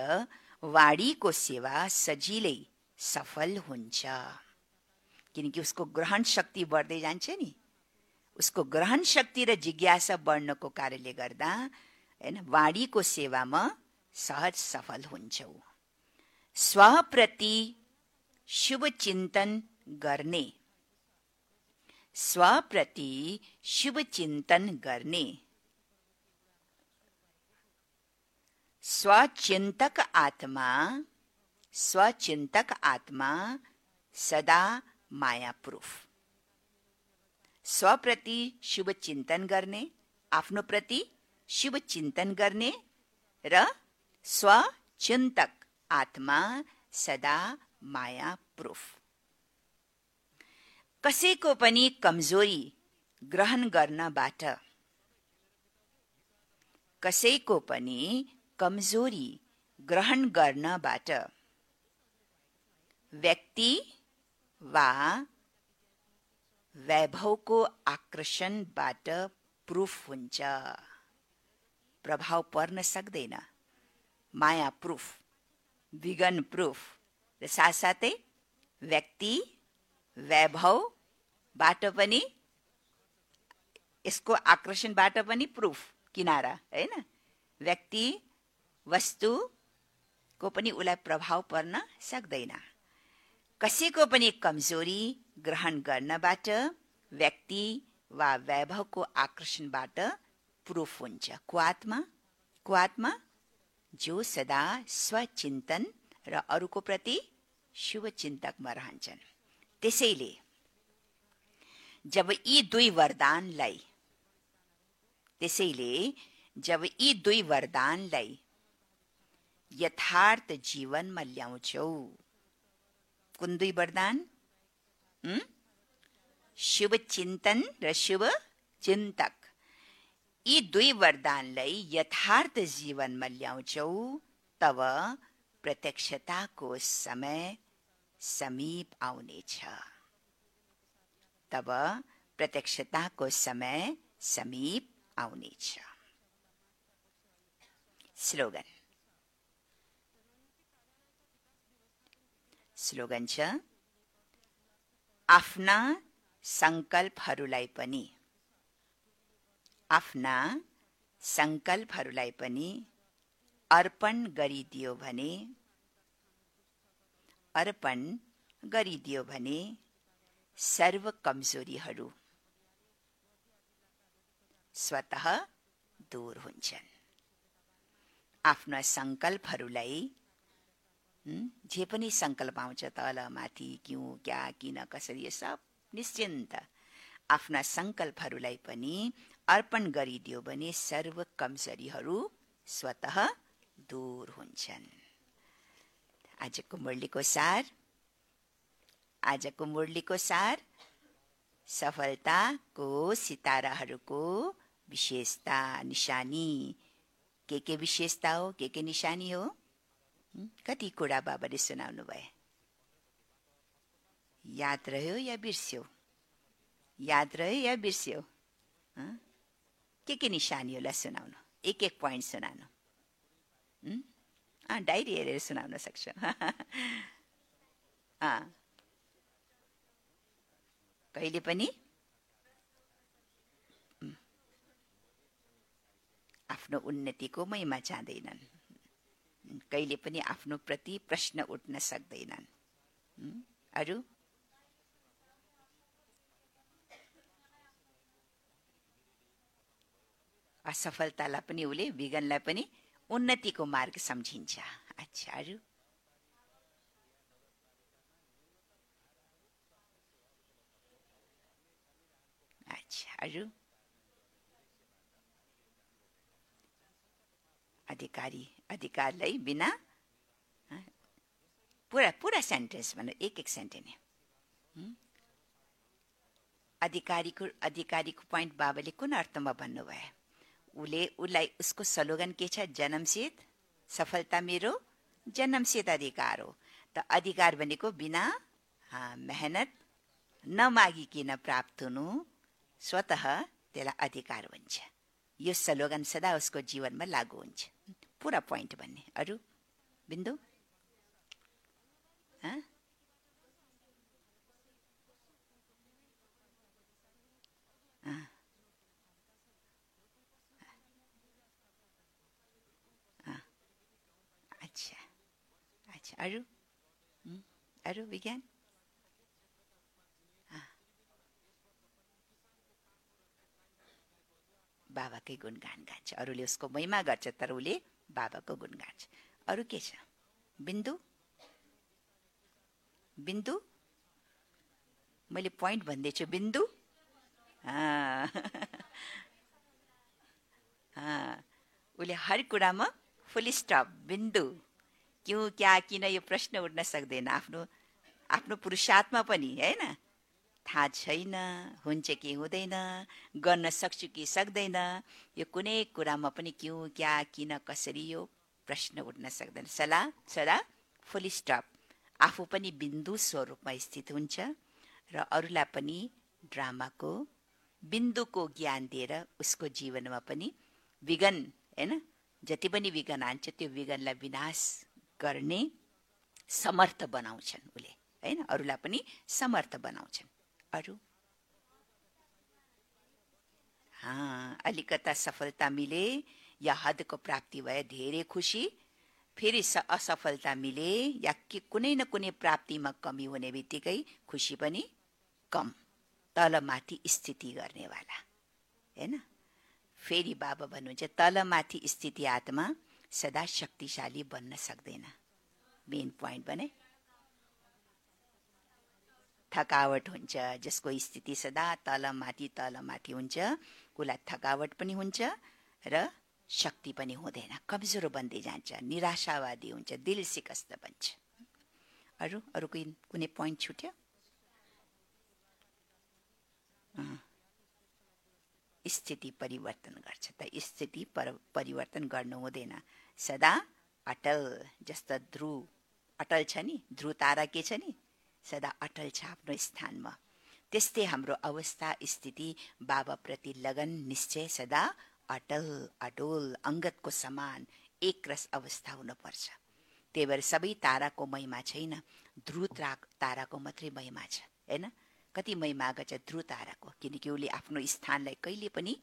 वाणीको सेवा सजिलै सफल हुन्छ किनकि उसको ग्रहण शक्ति बढ्दै जान्छ नि। उसको ग्रहण शक्ति र जिज्ञासा बढ्नको कारणले गर्दा होइन वाणीको सेवामा सहज सफल हुन्छौ स्वप्रति शुभ चिन्तन गर्ने स्वप्रति शुभ चिन्तन गर्ने स्वचिन्तक आत्मा स्वचिन्तक आत्मा सदा माया प्रुफ स्वप्रति शुभ चिन्तन गर्ने आफ्नो प्रति शुभ चिन्तन गर्ने र स्वचिन्तक आत्मा सदा माया प्रुफ कसैको पनि कमज़ोरी ग्रहण गर्नबाट, कसैको पनि कमज़ोरी, ग्रहण गर्नबाट व्यक्ति वा वैभवको आकर्षणबाट प्रुफ हुन्छ। प्रभाव पर्न सक्दैन। माया प्रुफ विगन प्रुफ। र साथसाथै व्यक्ति वैभवबाट पनि, यसको आकर्षणबाट पनि प्रुफ किनारा, होइन? व्यक्ति वस्तुको पनि उसलाई प्रभाव पर्न सक्दैन। कसैको पनि कमजोरी ग्रहण गर्नबाट व्यक्ति वा वैभवको आकर्षणबाट प्रुफ हुन्छ। कुआत्मा कुआत्मा जो सदा स्वचिन्तन र अरूको प्रति शुभ चिन्तकमा रहन्छन्। त्यसैले जब यी दुई वरदानलाई त्यसैले जब यी दुई वरदानलाई यथार्थ जीवनमा ल्याउँछौ कुन दुई वरदान? शुभ चिन्तन र शुभ चिन्तक यी दुई वरदानलाई यथार्थ जीवनमा ल्याउँछौ तब प्रत्यक्षताको समय समीप आउनेछ। तब प्रत्यक्षताको समय समीप आउनेछ। स्लोगन स्लोगन छ आफ्ना सङ्कल्पहरूलाई पनि। आफ्ना सङ्कल्पहरूलाई पनि अर्पण गरिदियो भने अर्पण गरिदियो भने सर्व कमजोरीहरू स्वत दूर हुन्छन्। आफ्ना सङ्कल्पहरूलाई जे पनि सङ्कल्प आउँछ तल माथि क्यौँ क्या किन कसरी यो सब निश्चिन्त। आफ्ना सङ्कल्पहरूलाई पनि अर्पण गरिदियो भने सर्व कमजोरीहरू स्वत दूर हुन्छन्। आजको मुरलीको सार आजको मुरलीको सार सफलताको सिताराहरूको विशेषता निशानी। के के विशेषता हो? के के निशानी हो? कति कुरा बाबाले सुनाउनु भए याद रह्यो या बिर्स्यो? याद रह्यो या बिर्स्यो? के के निशानीहरूलाई सुनाउनु? एक एक पोइन्ट सुनाउनु। डायरी हेरेर सुनाउन सक्छ। कहिले पनि? आफ्नो उन्नतिको महिमा चाहँदैनन् कहिले पनि आफ्नो प्रति प्रश्न उठ्न सक्दैनन्। अरू? असफलतालाई पनि उसले विगनलाई पनि उन्नतिको मार्ग सम्झिन्छ। अच्छा अरू? अच्छा अरू? अधिकारी अधिकारलाई बिना पुरा पुरा सेन्टेन्स भन्नु एक एक सेन्टेन्स अधिकारीको अधिकारीको पोइन्ट बाबाले कुन अर्थमा भन्नुभयो? उसले उसलाई उसको स्लोगन के छ? जन्मसित सफलता मेरो जन्मसित अधिकार हो। त अधिकार भनेको बिना मेहनत नमागिकन प्राप्त हुनु स्वत त्यसलाई अधिकार भन्छ। यो स्लोगन सदा उसको जीवनमा लागु हुन्छ। पुरा पोइन्ट भन्ने। अरू? बिन्दु? अच्छा। अच्छा। अरू? अरू विज्ञान? बाबाकै गुणगान गान्छ अरूले उसको महिमा गर्छ तर उसले बाबाको गुण गान्छ अरू के छ? बिन्दु? बिन्दु? मैले पोइन्ट भन्दैछु बिन्दु? उसले हर कुरामा फुल स्टप बिन्दु। क्यों क्या किन यो प्रश्न उठ्न सक्दैन? आफ्नो आफ्नो पुरुषार्थमा पनि होइन? थाहा छैन हुन्छ कि हुँदैन गर्न सक्छु कि सक्दैन? यो कुनै कुरामा पनि क्यों क्या किन कसरी यो प्रश्न उठ्न सक्दैन? सला सदा फुल स्टप आफू पनि बिन्दु स्वरूपमा स्थित हुन्छ र अरूलाई पनि ड्रामाको बिन्दुको ज्ञान दिएर उसको जीवनमा पनि विगन होइन? जति पनि विगन हान्छ त्यो विगनलाई विनाश गर्ने समर्थ बनाउँछन् उसले होइन? अरूलाई पनि समर्थ बनाउँछन्। अरू अलिकता सफलता मिले या हदको प्राप्ति भए धेरै खुसी फेरि असफलता मिले या के कुनै न कुनै प्राप्तिमा कमी हुने बित्तिकै खुसी पनि कम तलमाथि स्थिति गर्नेवाला होइन फेरि बाबा भन्नुहुन्छ तलमाथि स्थिति आत्मा सदा शक्तिशाली बन्न सक्दैन मेन पोइन्ट भने थकावट हुन्छ जसको स्थिति सदा तलमाथि तलमाथि हुन्छ उसलाई थकावट पनि हुन्छ र शक्ति पनि हुँदैन। कमजोर बन्दै जान्छ निराशावादी हुन्छ दिल सिकस्त बन्छ। अरू अरू कुनै पोइन्ट छुट्यो? स्थिति परिवर्तन गर्छ त स्थिति पर परिवर्तन गर्नु हुँदैन। सदा अटल जस्तो ध्रुव अटल छ नि ध्रुव तारा के छ नि? सदा अटल छ आफ्नो स्थानमा। त्यस्तै हाम्रो अवस्था स्थिति बाबाप्रति लगन निश्चय सदा अटल अडोल अङ्गतको समान एक रस अवस्था हुनुपर्छ। त्यही भएर सबै ताराको महिमा छैन ध्रुव ताराको मात्रै महिमा छ होइन? कति महिमा गर्छ ध्रुव ताराको? किनकि उसले आफ्नो स्थानलाई कहिले पनि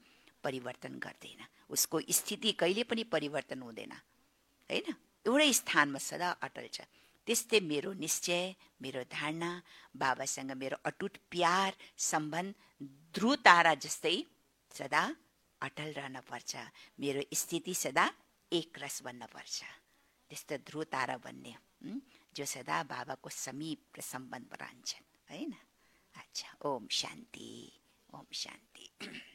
परिवर्तन गर्दैन। उसको स्थिति कहिले पनि परिवर्तन हुँदैन होइन? एउटै स्थानमा सदा अटल छ। त्यस्तै मेरो निश्चय मेरो धारणा बाबासँग मेरो अटुट प्यार सम्बन्ध ध्रुव तारा जस्तै सदा अटल रहन पर्छ। मेरो स्थिति सदा एक रस बन्न पर्छ। त्यस्तो ध्रुव तारा बन्ने जो सदा बाबाको समीप र सम्बन्ध रहन्छन् होइन? अच्छा ओम शान्ति ओम शान्ति।